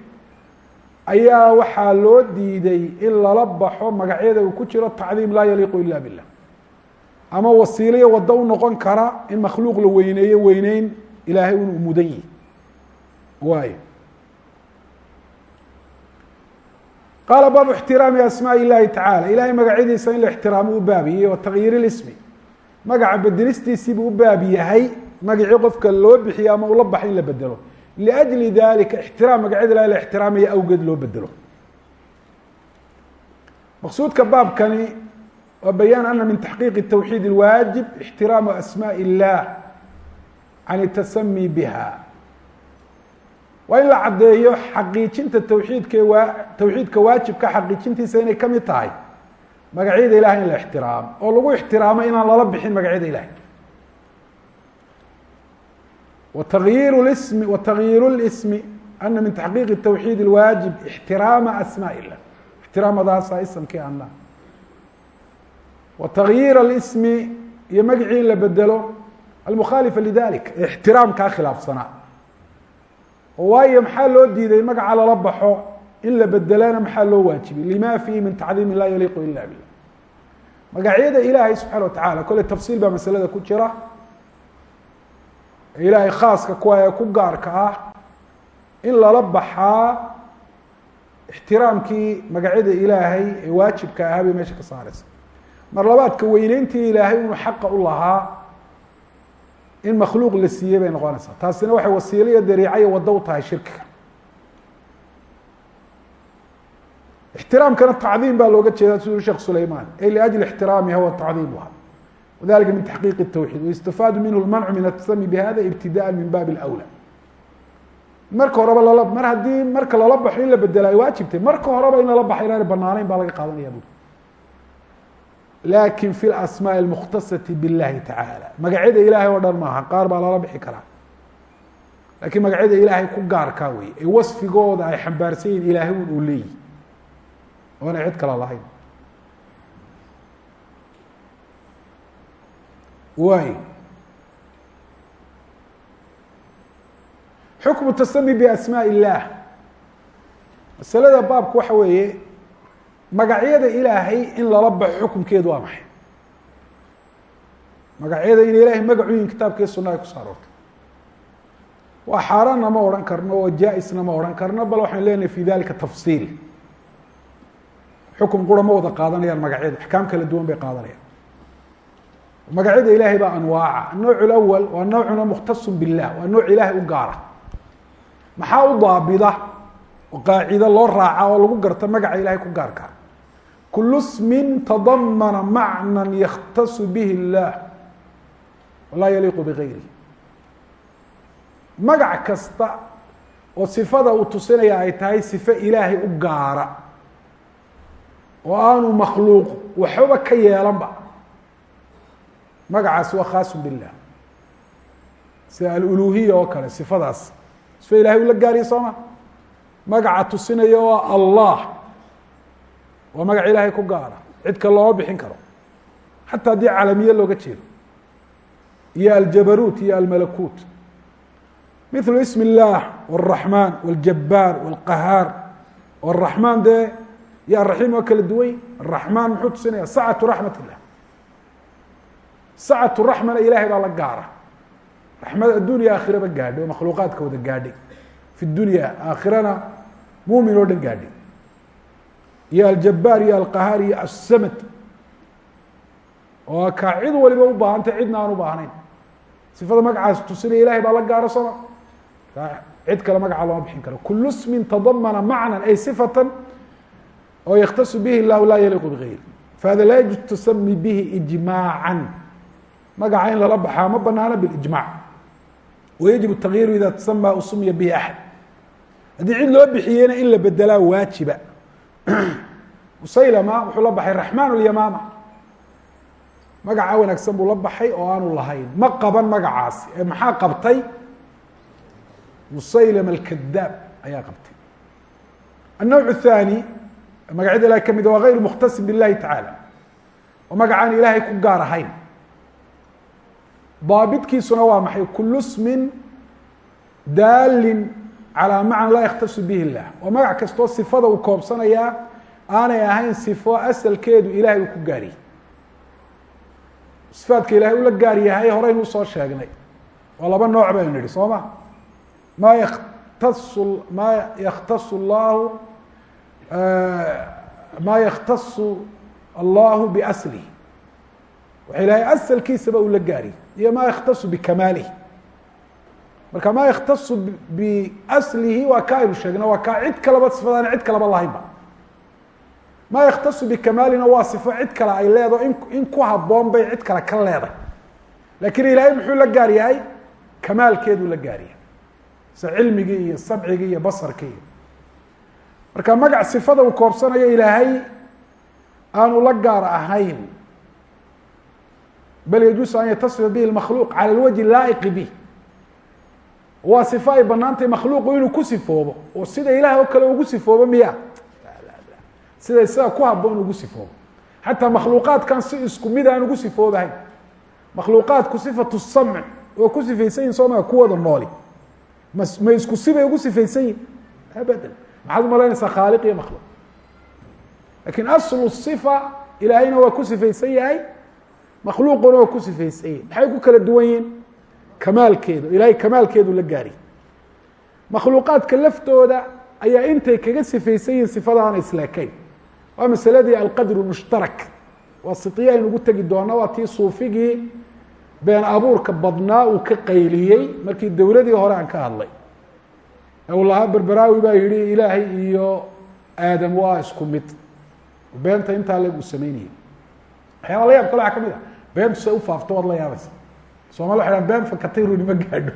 S1: ayaa waxaa loo diiday in lala baxo magacyada uu ku jiro تacظيim laa yaliiq ila bالlah ama wasiiliyo wado u noqon kara in makhluuq la weyneeyo weyneyn ilahay inuu mudan yihi waay qaala baabu اxtiraami asmaaء الlahi tacalى ilahay magacyadiisa in la ixtiraamo u baabiyey wa takyiir اlismi magaca bedelistiisiibuu u baab yahay magacii qofka loo bixiyo ama ula baxay in la bedelo liأjli dalika ixtiraam magacyada ilahi la ixtiraamaya awgeed loo bedelo maqsuudka baabkani waa bayaan ana min taxqiiq الtawxiid اlwaajib ixtiraamu asmaaء الlah can الtasami biha waa in la caddeeyo xaqiijinta tawxiidka waa tawxiidka waajibka xaqiijintiisa inay ka mid tahay magacyada ilahay in la ixtiraamo oo lagu ixtiraamo inaan lala bixin magacyada ilahay watagyiir lismi watagyiir اlismi ana min taxqiiqi tawxiid اlwaajib ixtiraama asmaa illah ixtiraamadaasa isamkii allah wa tagyiir اlismi iyo magacii in la bedelo almukhaalifa lidalik ee ixtiraamkaa khilaafsanaa oo waayo maxaa loo diiday magaca lala baxo in la bedelana maxaa loo waajibay lima fiihi min tacdiim laa yaliiqu ila billah magacyada ilaahay subxaana watacala kolley tafsiil baa masalada ku jira ilaahay khaaska kuwa ee ku gaarka ah in lala baxaa ixtiraamkii magacyada ilaahay ee waajibka ahaa bay meesha ka saareysa mar labaadka weyneyntii ilaahay inuu xaqa u lahaa in makhluuq la siiyey bay noqonaysaa. Taasina waxay wasiilo iyo waddo u tahay shirkiga ixtiraamkana tacdiim baa looga jeedaa siduu sheekh sulayman ay liajli ixtiraamiha wa tacdiimuha wadalika min taxqiiq الtawxiid waistafaadu minhu lmancu min atasami bihada ibtidaءa min baabi اlأwlى marka horeba lala mar haddii marka lala baxo in la bedelo ay waajibtay marka horeba in lala baxo inaana banaanayn baa laga qaadanaya buri lakin fi اlasmaaءi اlmukhtaصati biاllahi tacaalى magacyada ilaahay oo dhan maaha qaar baa lala bixi karaa lakiin magacyada ilaahay ku gaarkaa wey ee wasfigooda ay xambaarsan yihin ilaahay un uu leeyihi oona cid kale lahayn waay xukmu tasami biasmaaء illah masalada baabku waxa weeye magacyada ilaahay in lala baxo xukumkeedu waa maxay? Magacyada in ilaahay magacuyin kitaabka iyo suna ay kuso aroortay waa xaaraanna ma odhan karno oo jaa-isna ma odhan karno bal waxaan leenahay fi dalika tafsiil. Xukum qura ma wada qaadanayaan magacyadu axkaam kala duwan bay qaadanayaan magacyada ilaahay baa anwaaca. Anooc lawal waa noocuna mukhtasun billah waa nooc ilaahay u gaara. Maxaa u daabida? Oo qaacida loo raaca oo lagu garta magaca ilahay ku gaarka. Kulu smin tadamana macna yakhtasu bihi اllah walaa yaliiqu bigayrihi magac kasta oo sifada uu tusinaya ay tahay sifo ilaahay u gaara oo aanu makhluuq waxbaba ka yeelanba magacaasi waa khaasu billah sida aluluhiya oo kale sifadaas sifo ilahay ula gaariya soo ma magaca tusinaya oo allah waa magac ilaahay ku gaara cid ka looma bixin karo xataa haddii calamiye looga jeedo iyo aljabaruut iyo almalakut mithlu ism اllah wالraxman wاljabaar wاlqahaar wالraxmaan dee iyo araxiim waa kala duwany araxmaan muxuu tusinaya sacatu raxmat illah sacatu raxmana ilahay baa la gaara. Raxmad addunya aakhiraba gaadhay oo makhluuqaadka wada gaadhay fi dunya aakhirana muumin oo dhan gaadhay iyo aljabaar iyo alqahaar iyo assamad. Oo kaa cid waliba u baahantay cidna aan u baahnayn. Sifada magacaas tusinaya ilahay baa la gaaro sooma cid kale magaca looma bixin karo. Kulu smin tadamana macnan ay sifatan oo yaktasu bihi اllahu laa yaliqu bigayri fahada laa yajuz bihi ijmaaca magaca in lala baxaa ma banaana bilijmac wayajib takyiru ida tasama usumiya bihi axad haddii cid loo bixiyeyna in la bedelaa waajiba (clears throat) musaylama wuxuu la baxay raxmaan اlyamaama magaca wanaagsan buu la baxay oo aanu lahayn ma qaban magacaasi ee maxaa qabtay musaylama alkadaab ayaa qabtay الnowع الثاني magacyada ilahay ka mid waa غayr mukhtasim biاllahi tacaalى oo magacaan ilaahay ku gaar ahayn daabitkiisuna waa maxay? Kulu smin daalin calىa macna laa yakhtasu bihi اllah oo magac kastoo sifada uu koobsanayaa aanay ahayn sifo asalkeedu ilahay uu ku gaariyey sifaadka ilahay ula gaar yahay horeynu u soo sheegnay. Waa laba nooc baynu nihi soo ma? Ma yaktasu ma yaktasu llahu ma yaktasu allahu biaslihi waxa ilahay asalkiisaba uu la gaariyey iyo ma yakhtasu bikamaalihi marka ma yakhtasu biaslihi waa ka aynu sheegna waa kaa cid kaleba sifadaan cid kaleba lahaynba. Ma yakhtasu bikamaalina waa sifo cid kale ay leedaho in in ku haboon bay cid kale ka leedahay. Lakin ilaahay muxuu la gaar yahay? Kamaalkeeduu la gaar yahay. Sida cilmigii iyo samcigii iyo basarkii marka magac sifada uu koobsanayo ilaahay aanu la gaar ahayn bal yajuusu an yatasifa bihi اmakhluuq calى اlwajhi laa'iqi bih waa sifo ay banaantay makhluuqu inuu ku sifoobo oo sida ilaah oo kale ugu sifoobo miya sida sida ku haboon ugu sifoobo xataa makhluuqaadkan si isku mid aan ugu sifoobahayn makhluuqaadku sifatu samc oo ku sifaysan yihin sooma kuwada nooli ma ma isku sibay ugu sifaysan yihin abadan maxaad umalaynaysaa khaaliq iyo makhluuq lakin aslu sifa ilaahayna waa ku sifaysan yahay makhluuquna waa ku sifaysan yahay maxay ku kala duwan yihiin kamaalkeedu. Ilahay kamaalkeedu la gaari. Makhluuqaadka laftooda ayaa intay kaga sifaysan yihiin sifada aana islaakayn. Waa masaladii alqadr mushtarak. Waa siطiya aynu ugu tegi doona waa tii suufigii been abuurka badnaa uu ka qayliyey markii dowladii hore aan ka hadlay. Lahaa berberaawi baa yihi ilaahay iyo aadam waa isku mid. Beenta intaa leg uu sameynayay waxyaaba la yaab kale waxaa ka mid ah. Beentu se ufaafto waad la yaabaysa. Soomali waxay dhahan been fakatayruni ma gaadho.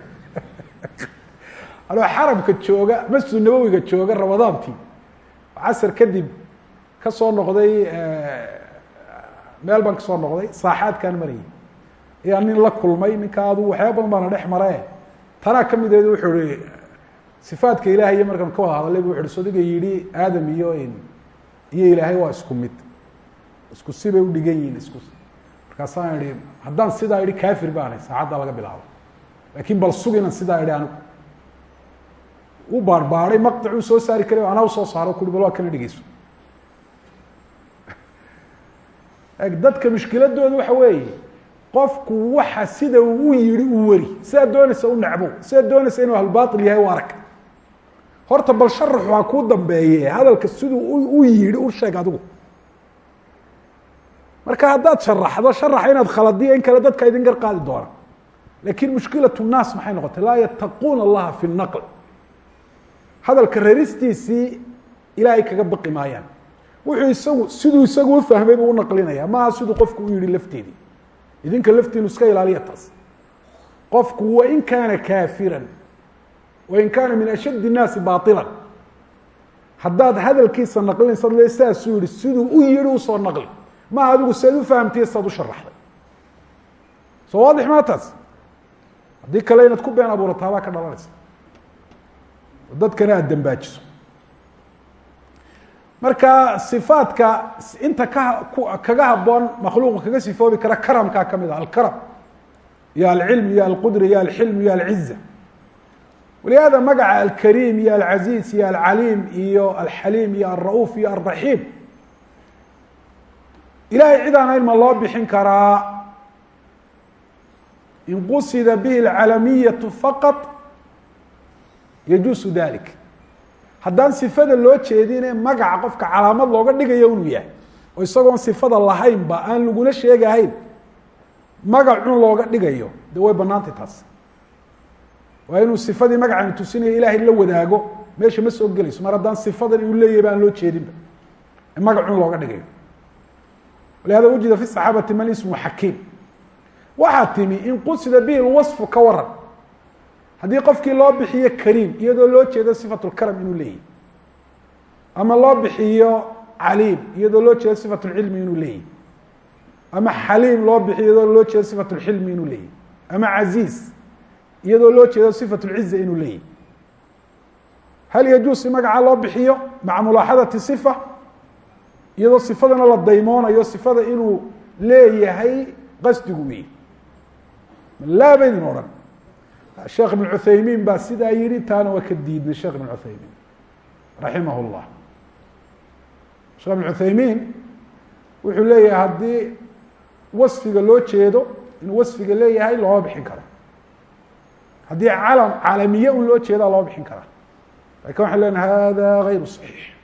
S1: (laughs) Anoo xaramka jooga masjid nabowiga jooga ramadaantii casar kadib ka soo noqday meel baan ka soo noqday saaxaadkaan marayay. Ayaa nin la kulmay ninka adu waxyaaba badan baana dhex mare tanaa kamideedu wuxuu ihi sifaadka ilaahay iyo markaan ka wada hadalay bu wuxu uhi sodiga yidhi aadam iyo iyo ilaahay waa isku mid isku sibay udhigan yihiin isku markaasaan ihi haddaan sidaa idhi kafir baanay saacadda laga bilaabo laakin bal sug inan sidaa idhi anigu u baarbaaday maqطicuu soo saari karay anaa u soo saaro kui bal waa kana dhegeyso dadka mushkiladooda waxa weeye qofku waxa sida uu yihi u weri sidaad doonaysa u necbo sidaad doonaysa inuu ahlbail yahay u arag horta bal sharaxu ha kuu dambeeye hadalka siduu u yihi u sheeg adigu marka haddaad sharaxdo sharaxa inaad khaladiyo in kale dadka idin gar qaadi doona lakin mushkilaة الnaas maxay noqotay laa yataquuna اllaha fi الnaql hadalka raristiisii ilaahay kaga baqi maayaan wuxuu isagu siduu isagu ufahmay buu unaqlinaya maaha siduu qofku u yihi lafteedii idinka laftiinu iska ilaaliya taas qofku wain kaana kaafira wain kaana min ashadd الnaasi baطila haddaad hadalkiisa naqlinaysa le saasuu yihi siduu u yihi usoo naqli maaha adigu sead ufahamtiya saad u sharaxday soo waadix maa taas haddii kale inaad ku been abuurataa baa ka dhalanaysa dadkana aada dambaajiso marka صifaadka inta ka kaga haboon makhluuqa kaga sifoobi kara karamkaa ka mid ah alkaram iyo alcilm iyo alqudra iyo alxilm iyo alciza walihada magaca alkariim iyo alcaziiz iyo alcaliim iyo alxaliim iyo alra'uuf iyo alraxiim ilahay cid ilma loo bixin karaa. In qusida bihi اlcalamiyatu faqaط yajuusu dalik. Haddaan sifada loo jeedine magaca qofka calaamad looga dhigayo inuu yahay oo isagoon sifada lahaynba aan laguna sheegahayn magacun looga dhigayo. De way banaantay taas. Waa inuu sifadii magacani tusinaya ilaahay la wadaago. Meesha ma soo gelayso mar haddaan sifadan inuu leeyahay ba loo jeedinba. Magacun looga dhigayo walihada wujida fi saxaabati man ismu xakiim waxaa timi in qusida bihi lwaصfu ka waran haddii qofkii loo bixiyo kariim iyadoo loo jeedo sifat lkaram inuu leeyahy ama loo bixiyo caliim iyadoo loo jeedo sifat lcilmi inuu leeyahy ama xaliim loo bixiyo iyadoo loo jeedo sifat lxilmi inuu leeyahy ama caziiz iyadoo loo jeedo sifat lciza inuu leeyahy hal yajuus in magacaa loo bixiyo maca mulaaxadati sifa iyadoo sifadana la daymoonayo sifada inuu leeyahay qasdigu wey laa baydin odhan sheekh ibn cuthaymiin baa sidaa yihi taana waa ka diidnay sheekh ibn cuthaymiin. Raximah llah sheekh ibn cuthaymiin wuxuu leeyahay haddii wasfiga loo jeedo inuu wasfiga leeyahay looma bixin karo. Haddii calam calamiye un loo jeedaa loo bixin karaa laakiin waxaan lenahay hada gayru صaxiix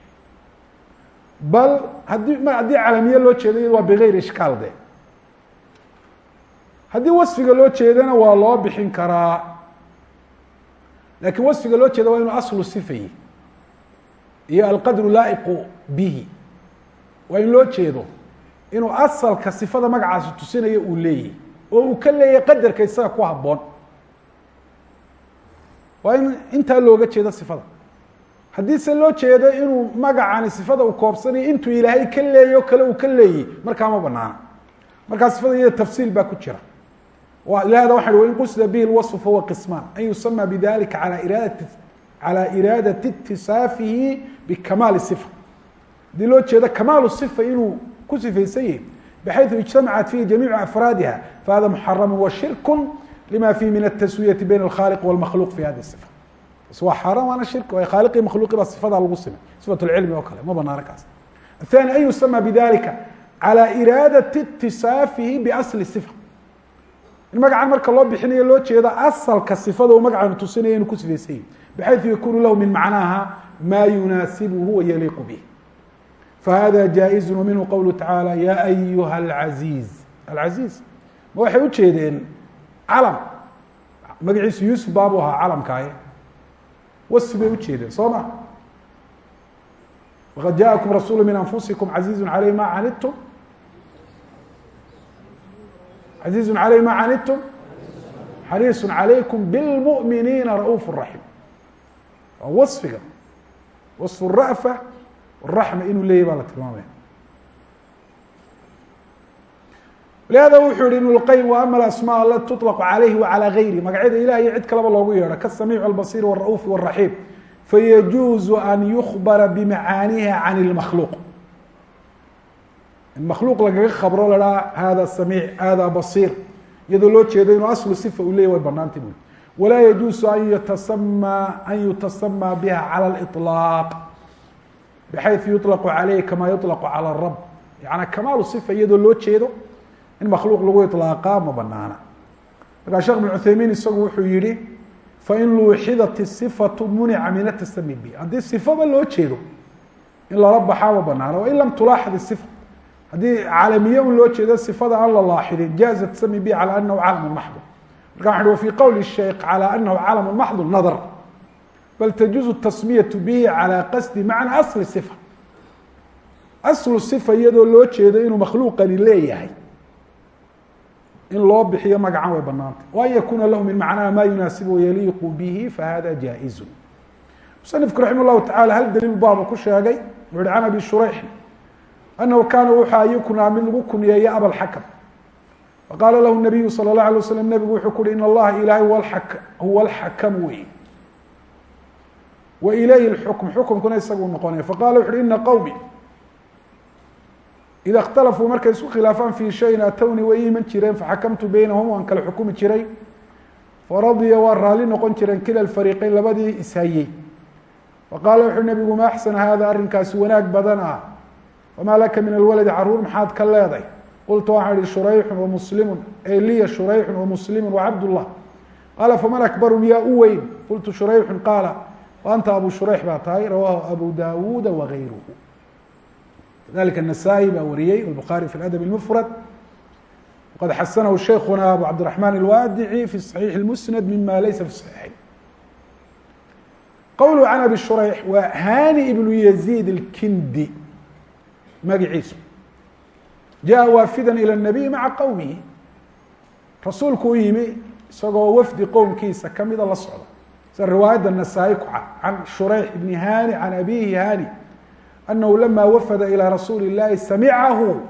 S1: bal haddii haddii calamiye loo jeedo iyad waa bigayri ishkaal de. Haddii wasfiga loo jeedana waa loo bixin karaa. Lakin wasfiga loo jeeda waa inuu aslu sifayi iyo alqadru laa'iqu bihi. Waa in loo jeedo inuu asalka sifada magacaasi tusinayo uu leeyahy oo uu ka leeyahay qadarka isaga ku haboon waa in intaa looga jeedo sifada haddii se loo jeedo inuu magacani sifada uu koobsanayo intuu ilaahay ka leeyay o kale uu ka leeyey markaa ma banaana markaa sifada iyada tafsiil baa ku jira lhada waxa wain qusida bihi اlwaصf fahuwa qismaan an yusama bidalika alى iraadati calى iraadati اtisaafihi bikamaali صifa haddii loo jeedo kamaalu صifa inuu ku sifaysan yahy bxayثu اجtamacat fihi jamiicu afraadiha fahada muxaramu wa shirku lima fihi min الtaswiyati bayn اlkhaliq wاlmakhluq fi hadi الصifa bas waa xaaraan waana shirk way khaaliqii makhluuqi baa sifadaa lagu simay sifat اlcilmi oo kale ma banaano kaas aلthani an yusama bidalika calى iraadati اtisaafihi basli صifa in magacan marka loo bixinayo loo jeedo asalka sifada uu magacanu tusinaya inuu ku sifaysan yahy bxayثu yakunu lahu min macnaaha ma yunaasibuhu wa yaliiqu bih fahada jaaئizu waminhu qowluه tacaalى ya ayuha اlcaziiz alcaziiz ma waxay ujeedeen calam magaciisu yuusuf baabu ahaa calamkaaye wasfi bay ujeedeen soo ma waqad jaakum rasuulu min anfusikum casiizun aleyh ma anidtum casiizun aleyh ma canidtum xariisu calaykum bilmu'miniina ra'uuf raxiim waa wasfiga wasfu rafa raxma inuu leeyahy baa la tilmaamaya. lihada wuxuu yihi ibn اlqayim wa ama alasma alati tuطlq calayhi wacalى gayri magacyada ilah iyo cid kaleba loogu yeedho kasamiic اlbasir wالra'uuf wالraxiim fayajuuzu an yukbara bimacaaniha can اlmakhluuq in makhluuq lagaga khabro lahaa hada samiic hada basiir iyadoo loo jeedo inuu aslu sifa uu leeyay way banaantay bui walaa yajuusu an yutasamaa an yutasamaa biha calى اliطlaaq bxayثu yuطlaqu calayhi kama yuطlaqu calى الrab yaعni kamaalu sifa iyadoo loo jeedo in makhluuq lagu iطlaaqaa ma banaana markaa sheekh بن cuthaymiin isagu wuxuu yihi fain luuxidat الصifaةu munica min atasami bi haddii صifaba loo jeedo in lala baxaa ma banaana wain lam tulaaxid الصifa haddii caalamiye un loo jeedo صifada aan la laaxidin jaaza tasami bi calى anahu calam maxd marka waxa wa fi qowl الsheikh calى anahu calam maxd nadr bal تجuز التasmiyaة bih عalى qasdi macna asl صفة aslu صفة iyadoo loo jeedo inuu makhluuqani leeyahay in loo bixiyo magacan way banaantay وan yakuna lahu min macnaha ma yunaasibu yaliiqu bihi fahada jaaئiz musanifku raximah الlahu taعalى hal daliil baaba ku sheegay wuxu hi can abi shurayx anahu kaana wuxua yuknaa mid lagu kuniyeeya abاlxakم faqaala lahu الnabiyu salى الlaه alيه waslam nebigu wuxuu ku uhi in allaha ilahay huwa اlxakm wey وإlyhi الxukم xukunkuna isagu noqonaya faqala wuxu uhi ina qowmi ida اkhtalafuu markay isku khilaafaan fii shayin atowni way iman jireen faxakamtu beynahum waan kala xukumi jiray faradya waa raali noqon jireen kila fariiqeyn labadii ishayey faqaala wuxuu nabigu ma axsana hada arrinkaasi wanaag badan ah wamaa laka min alwaladi carruur maxaad ka leeday qultu waxaan ihi shurayxun wamuslimun ey liya shurayxun wamuslimun wacabdullah qaala faman akbaru miyaa u weyn qultu shurayxun qaala wa anta abu shurayx baa tahay rawaahu abu daawuuda wagayruhu kadalika النasaaئي baa wariyey الbخarي fi اadب المfrad wqad xasanahu sheikuna abu cabdiرaحman الwadiعي fi صaحيiح الmsند mima laysa fi صaحيحayn qowlhu can abi shurayx waa hani ibnu yazid اlkindi magiciisu jaءa waafida ilى الnabiy maca qowmihi rasuulku u yimi isagoo wafdi qowmkiisa kamida la socda sida riwaayadda nasaa-i ku cad can shurayx ibni hani can abihi hani anahu lama wafada ilى rasuuli الlahi samicahu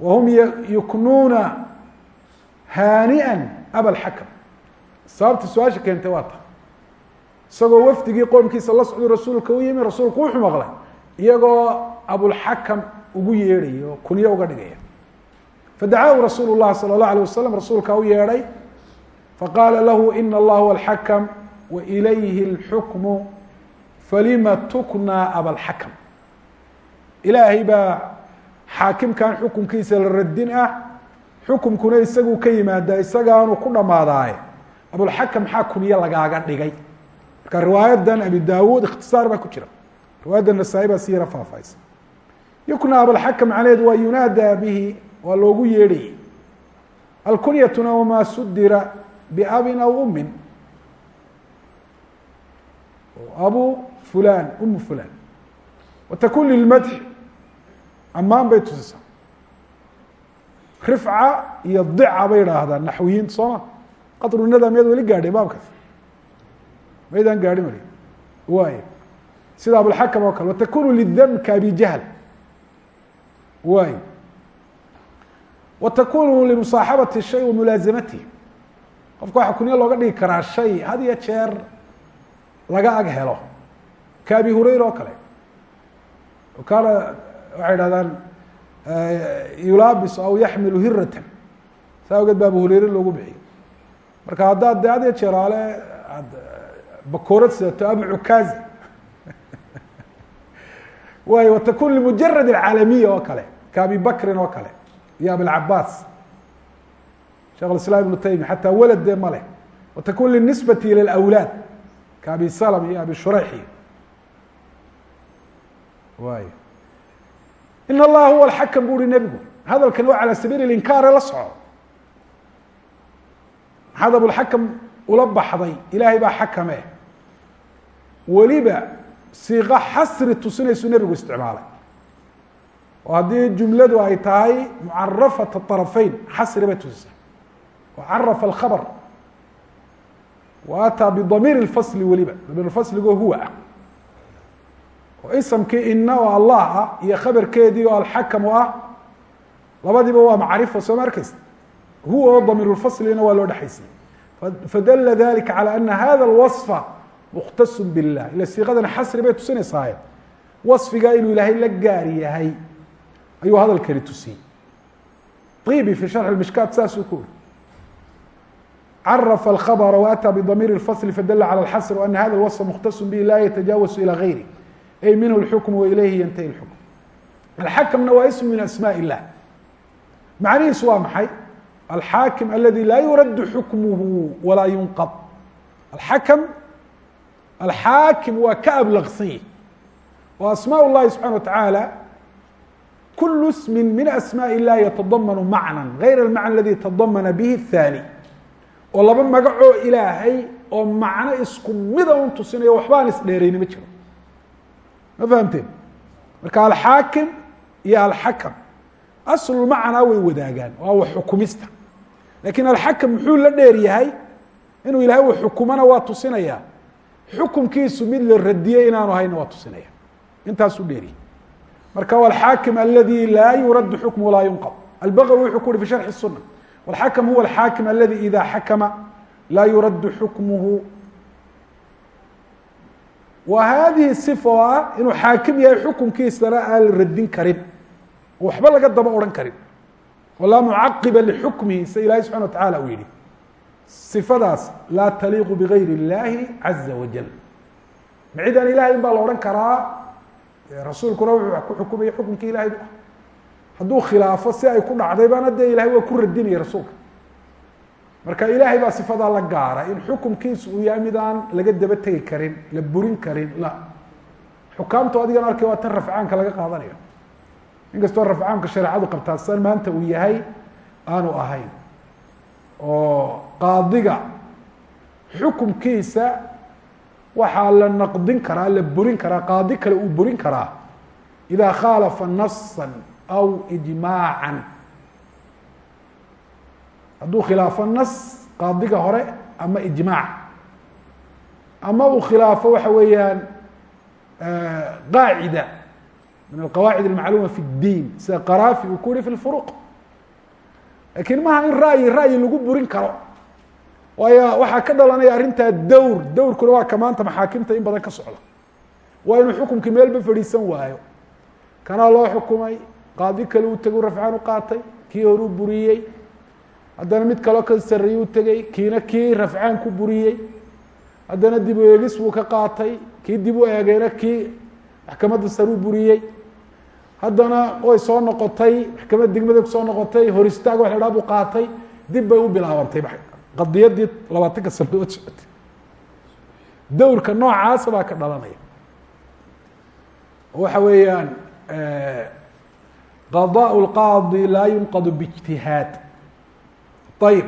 S1: wahum yuknuuna haaniئa aba اlxakm sababta su-aasha keentay waa ta isagoo wafdigii qoomkiisa la socdu rasuulka u yimi rasuulku wuxuu maqlay iyagoo abulxakam ugu yeedhaya oo kunyo uga dhigaya fadacaahu rasuul الlahi salى الlaه alيه wasalam rasuulkaa u yeedhay faqaala lahu ina اllah huwa اlxakm wailayhi اlxukmu falima tuknaa abalxakm ilaahay baa xaakimkan xukunkiisa la radin ah xukumkuna isaguu ka yimaadaa isagaanu ku dhamaadaaye abulxakam maxaa kunyo lagaaga dhigay marka riwaayadan abi dawuud ikhtisaar baa ku jira riwaayadda nasaa-i baa si yara faahfaahisa yukna abalxakam waa yunaadaa bihi waa loogu yeedhayay alkunyatuna wamaa sudira biabin aw umin abu fulan umu fulan. Watakun lilmadxi ammaan bay tusisaa rifca iyo dica bay idhaahdaan naxwiyiinta sooma. Qadru nada miyaad weli gaadhay baabkaas. Maydaan gaadhi mari waay sida abulxakam oo kale watakunu lidam ka abi jahl. Waay watakunu limusaaxabati shay wa mulaasamatihi qofka waxaa kunyo looga dhigi karaa shay had iyo jeer laga ag helo ka abi hurayra oo kale. Kaana waxay dhahdaan yulaabis aw yaxmilu hiratan saa awgeed ba abu hurayre loogu bixiyo marka haddaad de had iyo jeer ale ad bakoorad sidato abu cukaazi (laughs) waay watakun limujarad alcaalamiya oo kale ka abi bakrin oo kale iyo abilcabaas shekh islam ibnu taymiya xataa walad dee ma leh. Watakun linisbati ilى اlawlaad ka abi iyo abi shurayx waay in allaha huwa alxakam bu uhi nebigu. Hadalkan waa calaa sabiil ilinkaare la soco maxaad abulxakam ula baxday ilaahay baa xakame weliba siiqo xasri tusinaysu nebigu isticmaalay. Oo haddii jumladu ay tahay mucarafata طarafayn xasri bay tusisa o carafa alkhabr wa ataa bidamiir اlfasli weliba. Damiir fasligo huwa. ah oo isamkii ina oo allah ah iyo khabarkeedii oo alxakam u ah labadiiba waa macrifo soo ma arkeysa huwa oo damiir lfaslina waa loo dhexaysay fadala dalika calى ana hada اlwaصfa mukhtas biاllah ila siiqadan xasri bay tusinaysaay waصfigaa inuu ilaahay la gaar yahay ayuu hadalkani tusiyey ibi fi sharx mishkaat saasuu ku uri carafa alkhabra waatى bdamiir اfasl fadala calى اlxasr ana hada اlwaصfa mukhtas bihi la yatajaawasu ilى gayri ay minhu اlxukm wailayhi yantahi اlxukm alxakamna waa ism min asmaء الlah macnihiisu waa maxay alxaakim aladi laa yuradu xukmuhu walaa yunqad alxakam alxaakim waa ka ablaqsan yahi oo asmaaء اllahi subxana wa taعaalى kul ismi min asmaaء الlahi yatadamanu macna gayr اlmacna aladi tadamana bihi الthanي oo laba magacoo ilaahay oo macno isku mida un tusinayo waxbaan isdheerayni ma jiro ma fahamteen marka alxaakim iyo alxakam aslulmacnaa way wadaagaan waa wax xukumista lakin alxakam muxuu la dheer yahay inuu ilahay wax xukumana waa tusinaya xukumkiisu mid la radiyey inaanu hayna waa tusinaya intaasuu dheeryahay marka alxaakim aladi laa yuradu xukmu walaa yunqad albagawi wuxuu ku uhi fi sharxi الsuna wاlxakm huwa alxaakim aladi ida xakama laa yuradu xukmuhu wa hadihi صifa oo ah inuu xaakim yahay xukumkiisana aan la radin karin oo waxba laga daba odhan karin oo laa mucaqiba lixukmihi sida ilahi subxana wa tacala uu yihi صifadaas laa taliiqu bigayr اllahi caza wajal ma cid aan ilahay in baa la odhan karaa rasuulkuna wuxuu ku xukumaya xukumkii ilahay bu ah hadduu khilaafo si ay ku dhacday baana dee ilahay waa ku radinaya rasuulka marka ilaahay baa sifadaa la gaara in xukumkiisu uu yahay mid aan laga daba tegi karin la burin karin. La. Xukaamtu adigan arkay waa tan rafcaanka laga qaadanayo inkastoo rafcaanka shareecadu qabtaa san maanta uu yahay aanu ahayn. Oo qaadiga xukumkiisa waxaa la naqdin karaa la burin karaa qaadi kale uu burin karaa. Idaa khaalafa nasa aw ijmaaca hadduu khilaafo nas qaadiga hore ama ijmaac. Ama uu khilaafo waxa weeyaan qaacida. Min alqawaacid almacluuma fi اdiin sida qaraafi uu ku yihi fi lfuruq laakiin maha in ra'yi ra'yi lagu burin karo. Waayo waxaa ka dhalanaya arrintaa dowr. Dowrkuna waa ka maanta maxaakimta in badan ka socda. Waa inuu xukumkii meelba fadhiisan waayo. Kanaa loo xukumay? Qaadi kale uu tegay u rafcaan u qaatay. Kii hore u buriyey haddana mid kaloo ka kan u tegey kiina kii rafcaan ku buriyey. Haddana dib u eegis buu ka qaatay kii dib u eegayna kii maxkamadda saruu buriyey. Haddana way soo noqotay maxkamadda degmada ku soo noqotay hor istaag wax la dhaha buu qaatay dib bay u bilaabantay qadiyadii labaatanka sanadood socotay dowrka noocaas baa ka dhalanaya. Waxa weeyaan qadaa lqaadi laa yunqadu biijtihaad ayib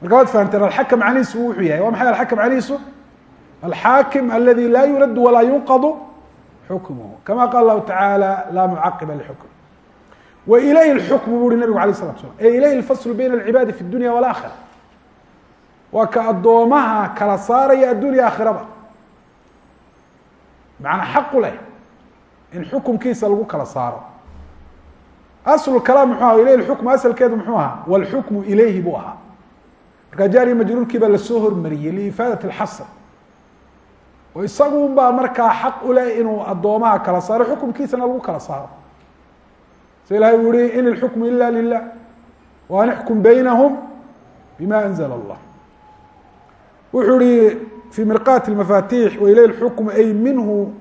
S1: marka waad fahamteen alxakam macnihiisu wuxuu yahay waa maxay alxakam macnihiisu alxaakim aladi laa yuradu walaa yunqadu xukmuhu kama qaala lahu tacaala laa mucaqiba lxukm wa ilayhi lxukmu bu uhi nabigu alay slatu slam e ilayhi alfaslu bayna alcibaadi fi dunya walaakhira waa ka addoomaha kala saaraya addunya aakhiraba macnaa xaqu leh in xukumkiisa lagu kala saaro aslu kalaam muxuu aha ilayhi lxukmu asalkeedu muxuu ahaa walxukmu ilayhi buu ahaa markaa jaariya majruurkii baa la soo hormariyey liifaadat alxasr oo isagu un baa markaa xaq uleh inuu addoomaha kala saaro xukumkiisana lagu kala saaro se ilahay u yihi in ilxukmu ila lilah wa an ixkum baynahum bima anzla allah wuxuu yihi fii mirqaati mafatix wa ilayhi lxukmu ay minhu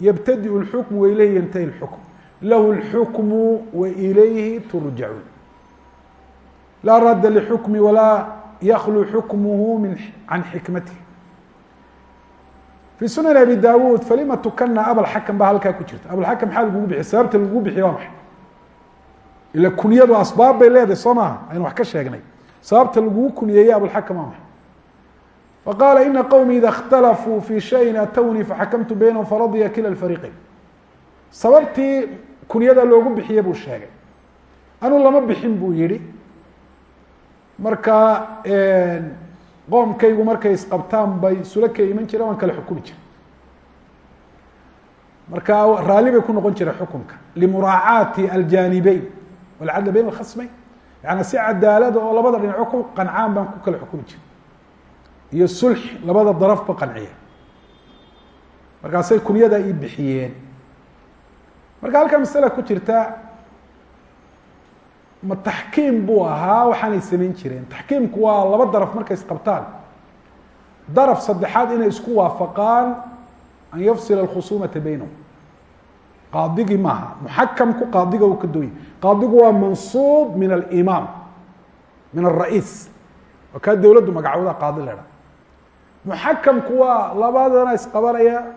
S1: yabtadi lxukmu wa ilayhi yantahi lxukm lahu اlxukmu wailayhi turjacuun laa radda lxukmi walaa yaklu xukmuhu min can xikmatih fi sunan abi dawuud falima tukana abalxakam baa halkaa ku jirta abalxakam maxaa lagugu bixiy sababta lagugu bixiy waa maxay ila kunyadu asbaab bay leedahay soo maaha aynu wax ka sheegnay sababta lagugu kuniyeeye abulxakam waa maxay faqaala ina qowmi ida اkhtalafuu fi shayin atwnii faxakamtu baynahum faradya kila اfariqeyn sababtii kunyada loogu bixiye buu sheegay. Anuu lama bixin buu yihi marka qoomkaygu markay isqabtaan bay isula ka iman jireen waan kala xukumi jira marka raalli bay ku noqon jira xukunka. Limuraacaati aljanibeyn walcadl bayn alkhasmeyn yaani si cadaalada oo labada dhinaco ku qancaan baan ku kala xukumi jira iyo sulx labada darafba qanciya markaasay kunyada ii bixiyeen marka halkaa masala ku jirta ma taxkiim buu ahaa waxaanay samayn jireen. Taxkiimku waa laba daraf markay isqabtaan. Daraf saddexaad inay isku waafaqaan an yafsila alkhusumata baynahum. Qaadigii maaha muxakamku qaadiga uu ka dooyay qaadigu waa mansuub min alimaam min alra'iis. Oo kaa dowladdu magacooda qaadi leha muxakamku waa labadana isqabanaya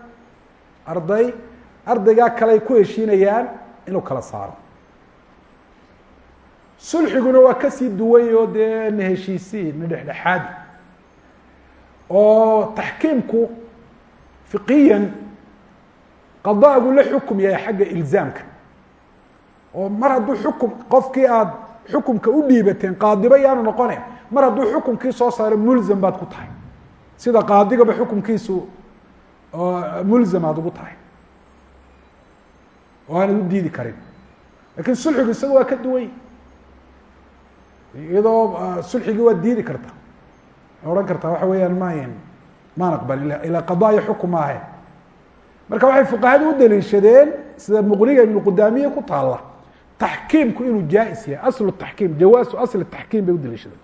S1: arday ardaygaa kale ay ku heshiinayaan inuu kala saaro. Sulxiguna waa ka sii duwany oo dee na heshiisiin na dhexdhexaadi oo taxkiimku fiqiyan qadaagu la xukum yahay xagga ilzaamka. Oo mar hadduu xukum qofkii aada xukumka u dhiibateen qaadiba yaanu noqone mar hadduu xukumkii soo saaro mulzam baad ku tahay. Sida qaadigaba xukumkiisu mulzam aad ugu tahay oo aanad u diidi karin. Lakin sulxigu isaga waa ka duwany iyadoo sulxigii waad diidi karta. Odhan kartaa waxa weeyaan mayn maan aqbalin ilaa qadaa iyo xukum maahe marka waxay fuqahadu u daliishadeen sida muqniga ibnu qudaamiye ku taalla taxkiimku inuu jaa-is yahay aslu taxkiim jawaasu asli taxkiim bay u daliishadeen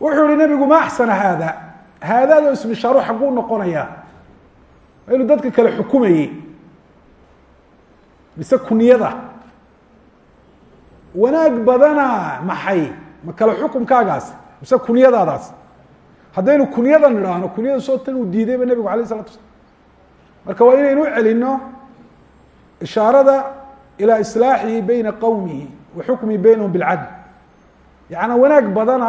S1: wuxuu yihi nabigu ma axsana haada haadaado isbishaaru xagguu noqonayaa inuu dadka kale xukumayey mise kuniyada. Wanaag badana maxay? Ma kale xukumkaagaas? Mise kunyadaadaas haddaynu kunyadan idhaahno kunyada soo tan uu diiday ba nebigu alayh isalatu slam marka waa inaynu celino ishaarada ilaa islaaxihi beyna qowmihi wa xukmihi baynahum bilcadl yaعnaa wanaag badana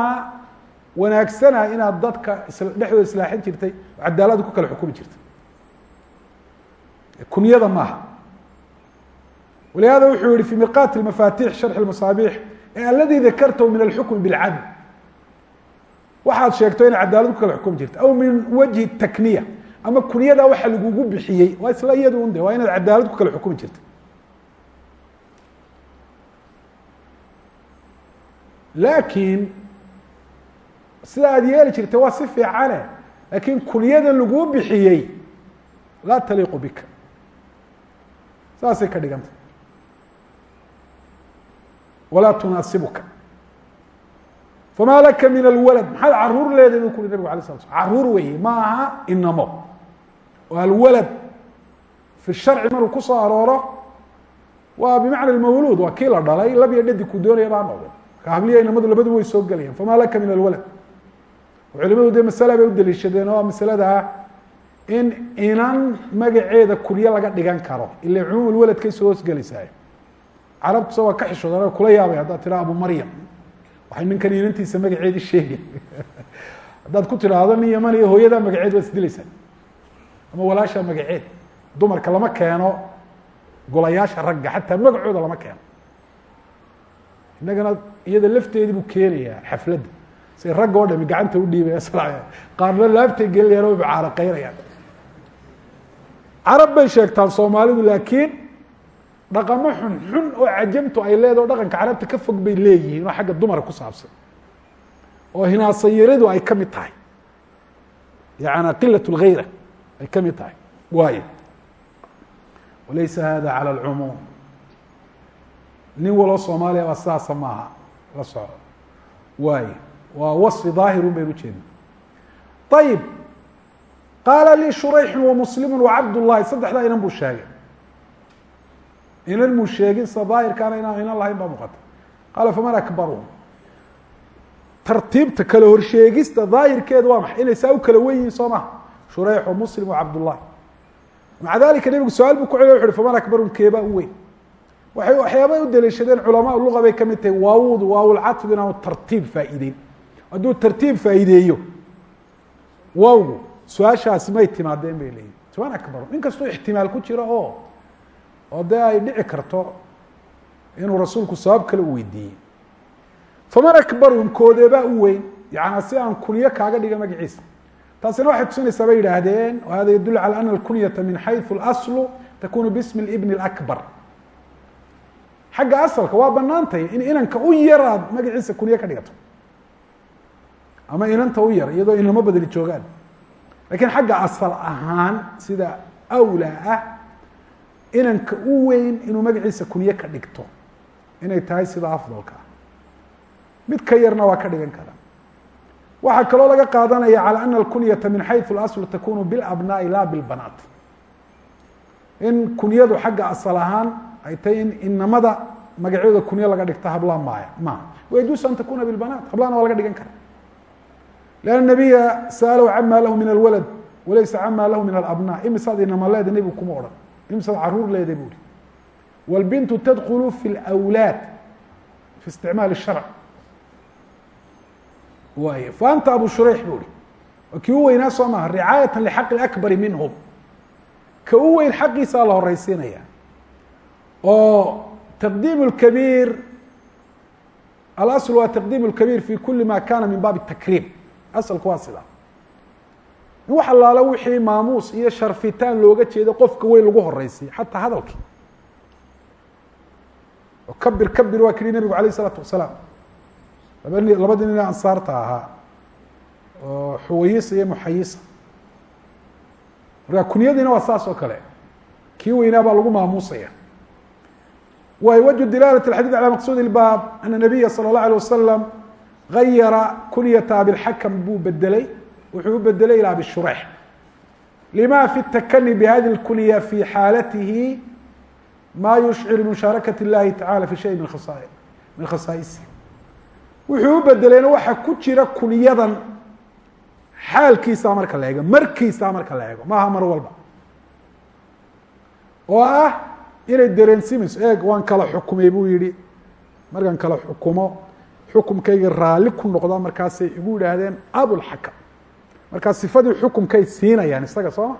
S1: wanaagsana inaad dadka dhexdooda islaaxin jirtay oo ku kala xukumi jirtay. Kunyada maaha walihada wuxuu yihi fi miqaat mafatix sharx masaabiix e aladi dakartahu min alxukm bilcadl waxaad sheegto inay cadaalad ku kala xukumi jirta aw min wajhi takniya ama kunyada waxa lagugu bixiyey waa isla iyada un de waa inaad cadaalad ku kala xukumi jirta laakiin sida aad yeeli jirtay waa si fiicane laakiin kunyadan laguu bixiyey laa taliiqu bika saasay ka dhiganta walaa tunaasibuka. Famaa laka min alwalad. Maxaad carruur leedahay buu ku uri nabig ala slam carruur weeye ma aha inamo oo alwalad. Fi sharci maruu ku soo arooro waa bimacna mawluud waa kii la dhalay lab iyo dhadi ku doonaya baa noqday. Marka habliya inamadu labaduba way soo gelayaan. Famaa laka min alwalad. Culimadu dee masala bay u daliishadeen oo masalada ah in inan magaceeda kunye laga dhigan karo ila cumuum waladkay soo hoosgelaysaa carabtusa waa ka xishoodan kula yaabay haddaad tiraa abu maryam. Waxay ninkan inantiisa magaceedii sheegay (laughs) haddaad ku tidhaahdo nin yaman iyo hooyadaa magaceed waad isdilaysaa ama walaashaa magaceed dumarka lama keeno golayaasha ragga xataa magacooda lama keeno. Innagana iyada lafteedii buu keenayaa xafladda. Say ragga oo dhami gacanta udhiibaya (laughs) qaarna laabtay gelinayaan o mucaaraqeynayaan carab bay sheegtaan soomaalidu laakiin dhaqamo xun xun oo cajamtu ay leedaho dhaqanka carabta ka fog bay leeyihiin oo xagga dumara ku saabsan oo hinaasayaradu ay ka mid tahay yaana qilat lgayra ay ka mid tahay waayo walaysa hada calى اlcumuum nin waloo soomaaliya baa sidaasa maaha la soco waayo waa waصfi daahirun baynu ujeedna ayib qaala lii shurayxu wamuslimu wacabdullahi saddexdaa inan buu sheegay inan muu sheegin sida daahirkaana inaan inan lahayn baa muuqata. Qaala faman akbaruhum tartiibta kala horsheegista daahirkeedu waa maxay? Inay saa u kala wen yihiin soo maha shurayx wamuslim wacabdullahi maca dalika nebigu su'aal buu ku celiy wuxu uhi faman akbaruhum keebaa u weyn. Waxay waxyaabay u daliishadeen culamaa luga bay ka mid tahay waawudu waawlcatfu inaanu tartiib faa'iideyn. Hadduu tartiib faa'iideeyo waawgu su'aashaasi may timaadeen bay leeyihiin faman akbaruhum in kastoo ixtimaal ku jiro oo oo dee ay dhici karto inuu rasuulku sabab kale u weydiiyey faman akbarhum koodeebaa u weyn yaعnaa si aan kunyo kaaga dhiga magaciisa taasina waxay tusinaysaa bay yidhaahdeen hada yadul calى ana اlkunyata min xayثu اlaslu takunu bismi اlbn اlأkbar xagga asalka waa banaantay in inanka u yar aad magaciisa kunyo ka dhigato ama inanta u yar iyadoo inamo badani joogaan lakiin xagga asal ahaan sida awlaa ah inanka u weyn inuu magaciisa kunyo ka dhigto inay tahay sida afdalka ah mid ka yarna waa ka dhigan kara waxaa kaloo laga qaadanaya calى ana اlkunyata min xayثu اlasl takunu biاlabnaai la bilbanaat in kunyadu xagga asal ahaan ay tahay in inamada magacyooda kunyo laga dhigta habla maya maaha wayajuusu an takuna bilbanaat hablahana waa laga dhigan kara لأن النabiya sأlow cama lahu min اlwalad walaysa cama lahu min alabna imisaad inama leeda nebigu kuma odhan imisaad caruur leeda bu hi wاlbintu tadkulu fi اlأwlaad fi isticmaal الsharc waay faanta abu shurayx bu hi waa kii u weynaa soo maha ricaayata lxaqi akbari minhum ka u weyn xaqiisaa la horeysiinaya oo taqdiim اkabiir alasl waa taqdiim اkabiir fi kuli ma kana min baab الtakriim asalku waa sidaa in wax allaalo wixii maamuus iyo sharfitaan looga jeedo qofka weyn lagu horeysiya xataa hadalkii oo kabir kabir waa kii nebigu alayh الsalaatu wasalaam laba ni labadii nin ansaarta ahaa oo xuwayisa iyo muxayisa marka kunyadiina waa saas oo kale kii weynaa baa lagu maamuusaya way wجه dilaalة الxadيث عalى maqsud الbاb أن النabiya slى الlaه عليه waslم غayara kunyata abiاlxakm buu bedeley wuxuu u bedelay ilى abi shurيx lma fi الtakni bhadi الkunya fi xaalatihi ma yushcir mushaarakaة الlahi taعalى fi shay min khasaaئisi wuxuu u bedeleyna waxa ku jira kunyadan xaalkiisaa marka la eego markiisaa marka la eego maaha mar walba oo ah inay dareensimayso eeg waan kala xukumay buu yihi markaan kala xukumo xukumkayga raalli ku noqda markaasay igu yidhaahdeen abulxakam markaa sifadii xukumkay siinayaan isaga sooma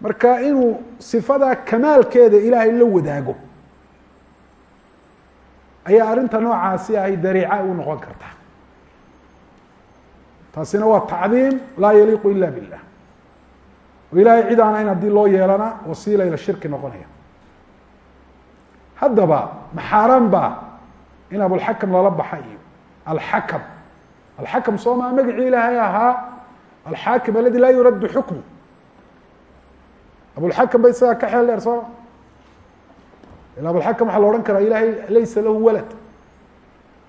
S1: marka inuu sifadaa kamaalkeeda ilaahay la wadaago ayaa arrinta noocaasi ahay dariica u noqon karta. Taasina waa tacdiim laa yaliiqu ila billah oo ilaahay cid aan ayn haddii loo yeelana wasiila ila shirki noqonaya. Haddaba maxaaran ba in abulxakam lala baxa iyo alxakam alxakam soo maa magacii ilaahay ahaa alxaakim aladi laa yuraddu xukmu abulxakam ba isagaa ka xeel dheer sooma ila abulxakam waxaa la odhan karaa ilaahay laysa lahu walad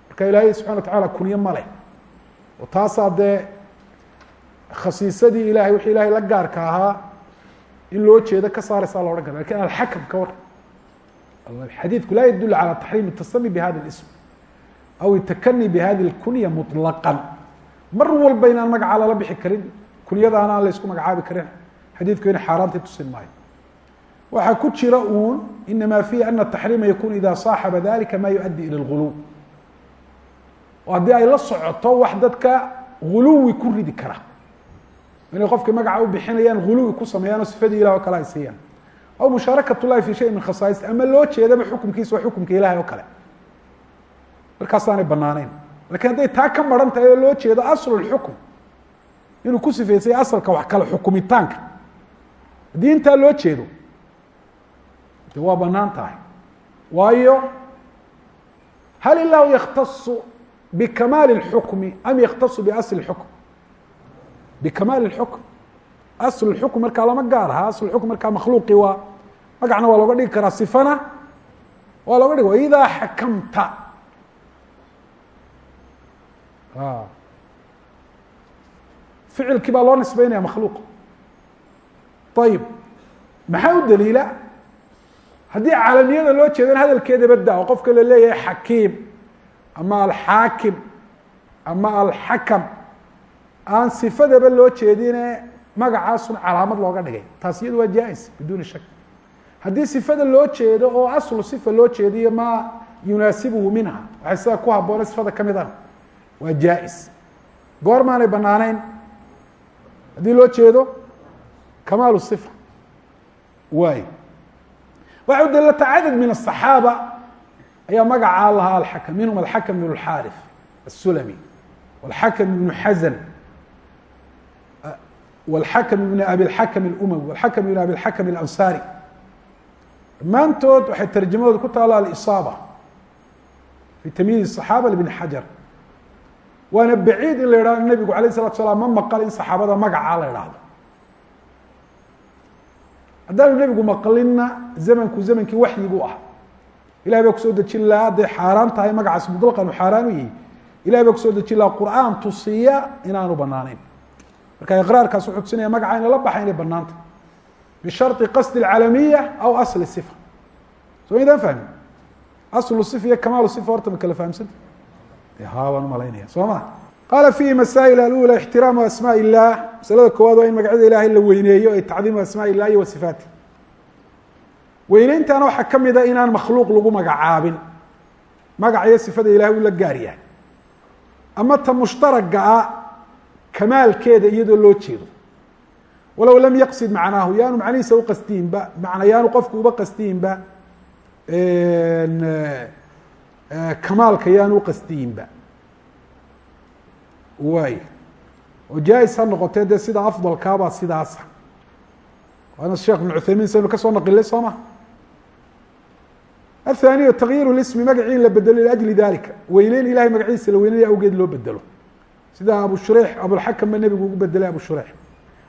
S1: marka ilaahay subxana wa tacala kunyo ma leh oo taasaa dee khasiisadii ilahay wixii ilahay la gaarka ahaa in loo jeedo ka saaraysaa la odhan kara lakin alxakam ka war xadiidku laa yadul calى taxriim الtasami bhada اsm aw itakani bhadi اkunya muطlaqan mar walba inaan magaca lala bixi karin kunyadaana aan la isku magacaabi karin xadiidku in xaaraantii tusin maayo waxaa ku jira uun inama fihi ana taxriima yakun ida saaxaba dalika ma yuؤaddi ilى اlguluw oo haddii ay la socoto wax dadka guluwi ku ridi kara inay qofkii magaca u bixinayaan guluwi ku sameeyaan oo sifadii ilah o kale ay siiyaan aw mushaarakat llahi fi shay min khasaais ama loo jeedaba xukumkiisa waa xukumka ilahay oo kale markaasaanay banaaneyn lakin hadday taa ka maran tahay oo loo jeedo aslu lxukm inuu ku sifeysay asalka wax kale xukumitaanka haddii intaa loo jeedo de waa banaan tahay waayo hal ilahu yaktasu bikamaali اxukmi am yaktasu biasli اxukm bikamaali اxukm asl xukm markaa lama gaar aha asl xukm markaa makhluuqi waa magacna waa looga dhigi karaa sifana waa looga dhigi idaa xakamta ficilkii baa loo nisbeynaya makhluuq. Ayib maxaa u daliila? Haddii caalamiyada loo jeedana hadalkeedaba da o qofka la leeyahay xakiim ama alxaakim ama alxakam aan sifadaba loo jeedine magacaasun calaamad looga dhigay. Taas iyadu waa jaa-is biduuni shak haddii sifada loo jeedo oo aslu sifa loo jeediyo maa yunaasibuhu minha. Waxay sidaa ku haboone sifada ka mid ah waa jaa-is goor maanay banaaneyn haddii loo jeedo kamaalu sifa waay waxa u dalata cadad min الصaxaaba ayaa magacaa lahaa alxakm minhum alxakm bn اxaarif الsulami wاlxakm ibn xazn wاlxakm ibn abi اlxakm اlumawi wاlxakm ibn abi اlxakm اlansari dhammaantood waxay tarjamadooda ku taalo alisaaba fi tamyiid الصaxaaba libn xajar waana baciid in la yidhahdo nebigu alayه الsalatu salaam ma maqal in saxaabada magacaa la idhaahdo haddaanu nebigu maqlinna zamanku zamankii waxyigu ah ilahay baa kusoo dejin lahaa hadday xaaraan tahay magacaas mudlaqan u xaaraan u yihi ilahay baa kusoo dejin lahaa qur'aan tusiya inaanu banaaneyn marka iqraarkaas wuxuu tusinaya magaca in lala baxa inay banaanta bishari qasdi اcalamiya aw asli صifa soo maydaan fahmin aslu صifa iyo kamaalu صifa horta ma kala fahamsanta ha baan u malaynaya soo ma qaala fiihi masaa'il alula ixtiraamu asmaa illah masalada koowaad waa in magacyada ilahay la weyneeyo ay tacdiimu asmaa illah iyo wa sifaati. Weyneyntaana waxaa ka mida inaan makhluuq lagu magacaabin. Magaca iyo sifada ilahay uu gaar yahay. Ama ta mushtaraga ah kamaalkeeda iyadoo loo jeedo. Walow lam yaqsid macnaahu yaanu macnihiisa uqasdiyinba macna yaanu qofku uba qasdiyinba kamaalka yaanu uqasdiyinba waay oo jaa-is ha noqotee dee sida afdalkaabaa sidaasa. Waana sheekh ibn saynu ka soo naqilay soo ma? Athaniyu takyiru lismi magacii la bedelo liajli dalika weyneyn ilahay magaciisa la weynaya awgeed loo bedelo. Sida abu shureix abulxakam nebigu ugu bedelay abu shureix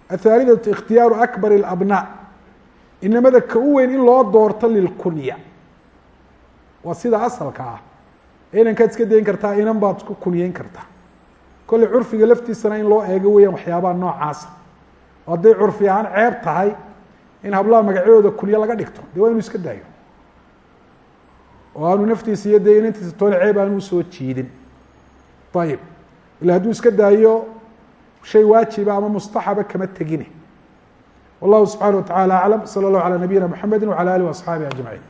S1: athaalidatu ikhtiyaaru akbar اlabnaa inamada ka u weyn in loo doorto lilkunya waa sida asalka ah inankaad iska dayn kartaa inan baad ku kunyeyn kartaa kolley curfiga laftiisana in loo eego weeyaan waxyaabaha noocaasa oo hadday curfi ahaan ceeb tahay in hablaha magacyadooda kunyo laga dhigto dee waa inuu iska daayo oo aanu naftiisa iyo dee inantiisa toole ceeb aanu usoo jiidin ayib ila hadduu iska daayo shay waajiba ama mustaxaba kama tegine wallahu subxaana wa tacala aclam salى اllahu alى nabiyina mxamedi wعalى alih وaصxaabihi aجmaعin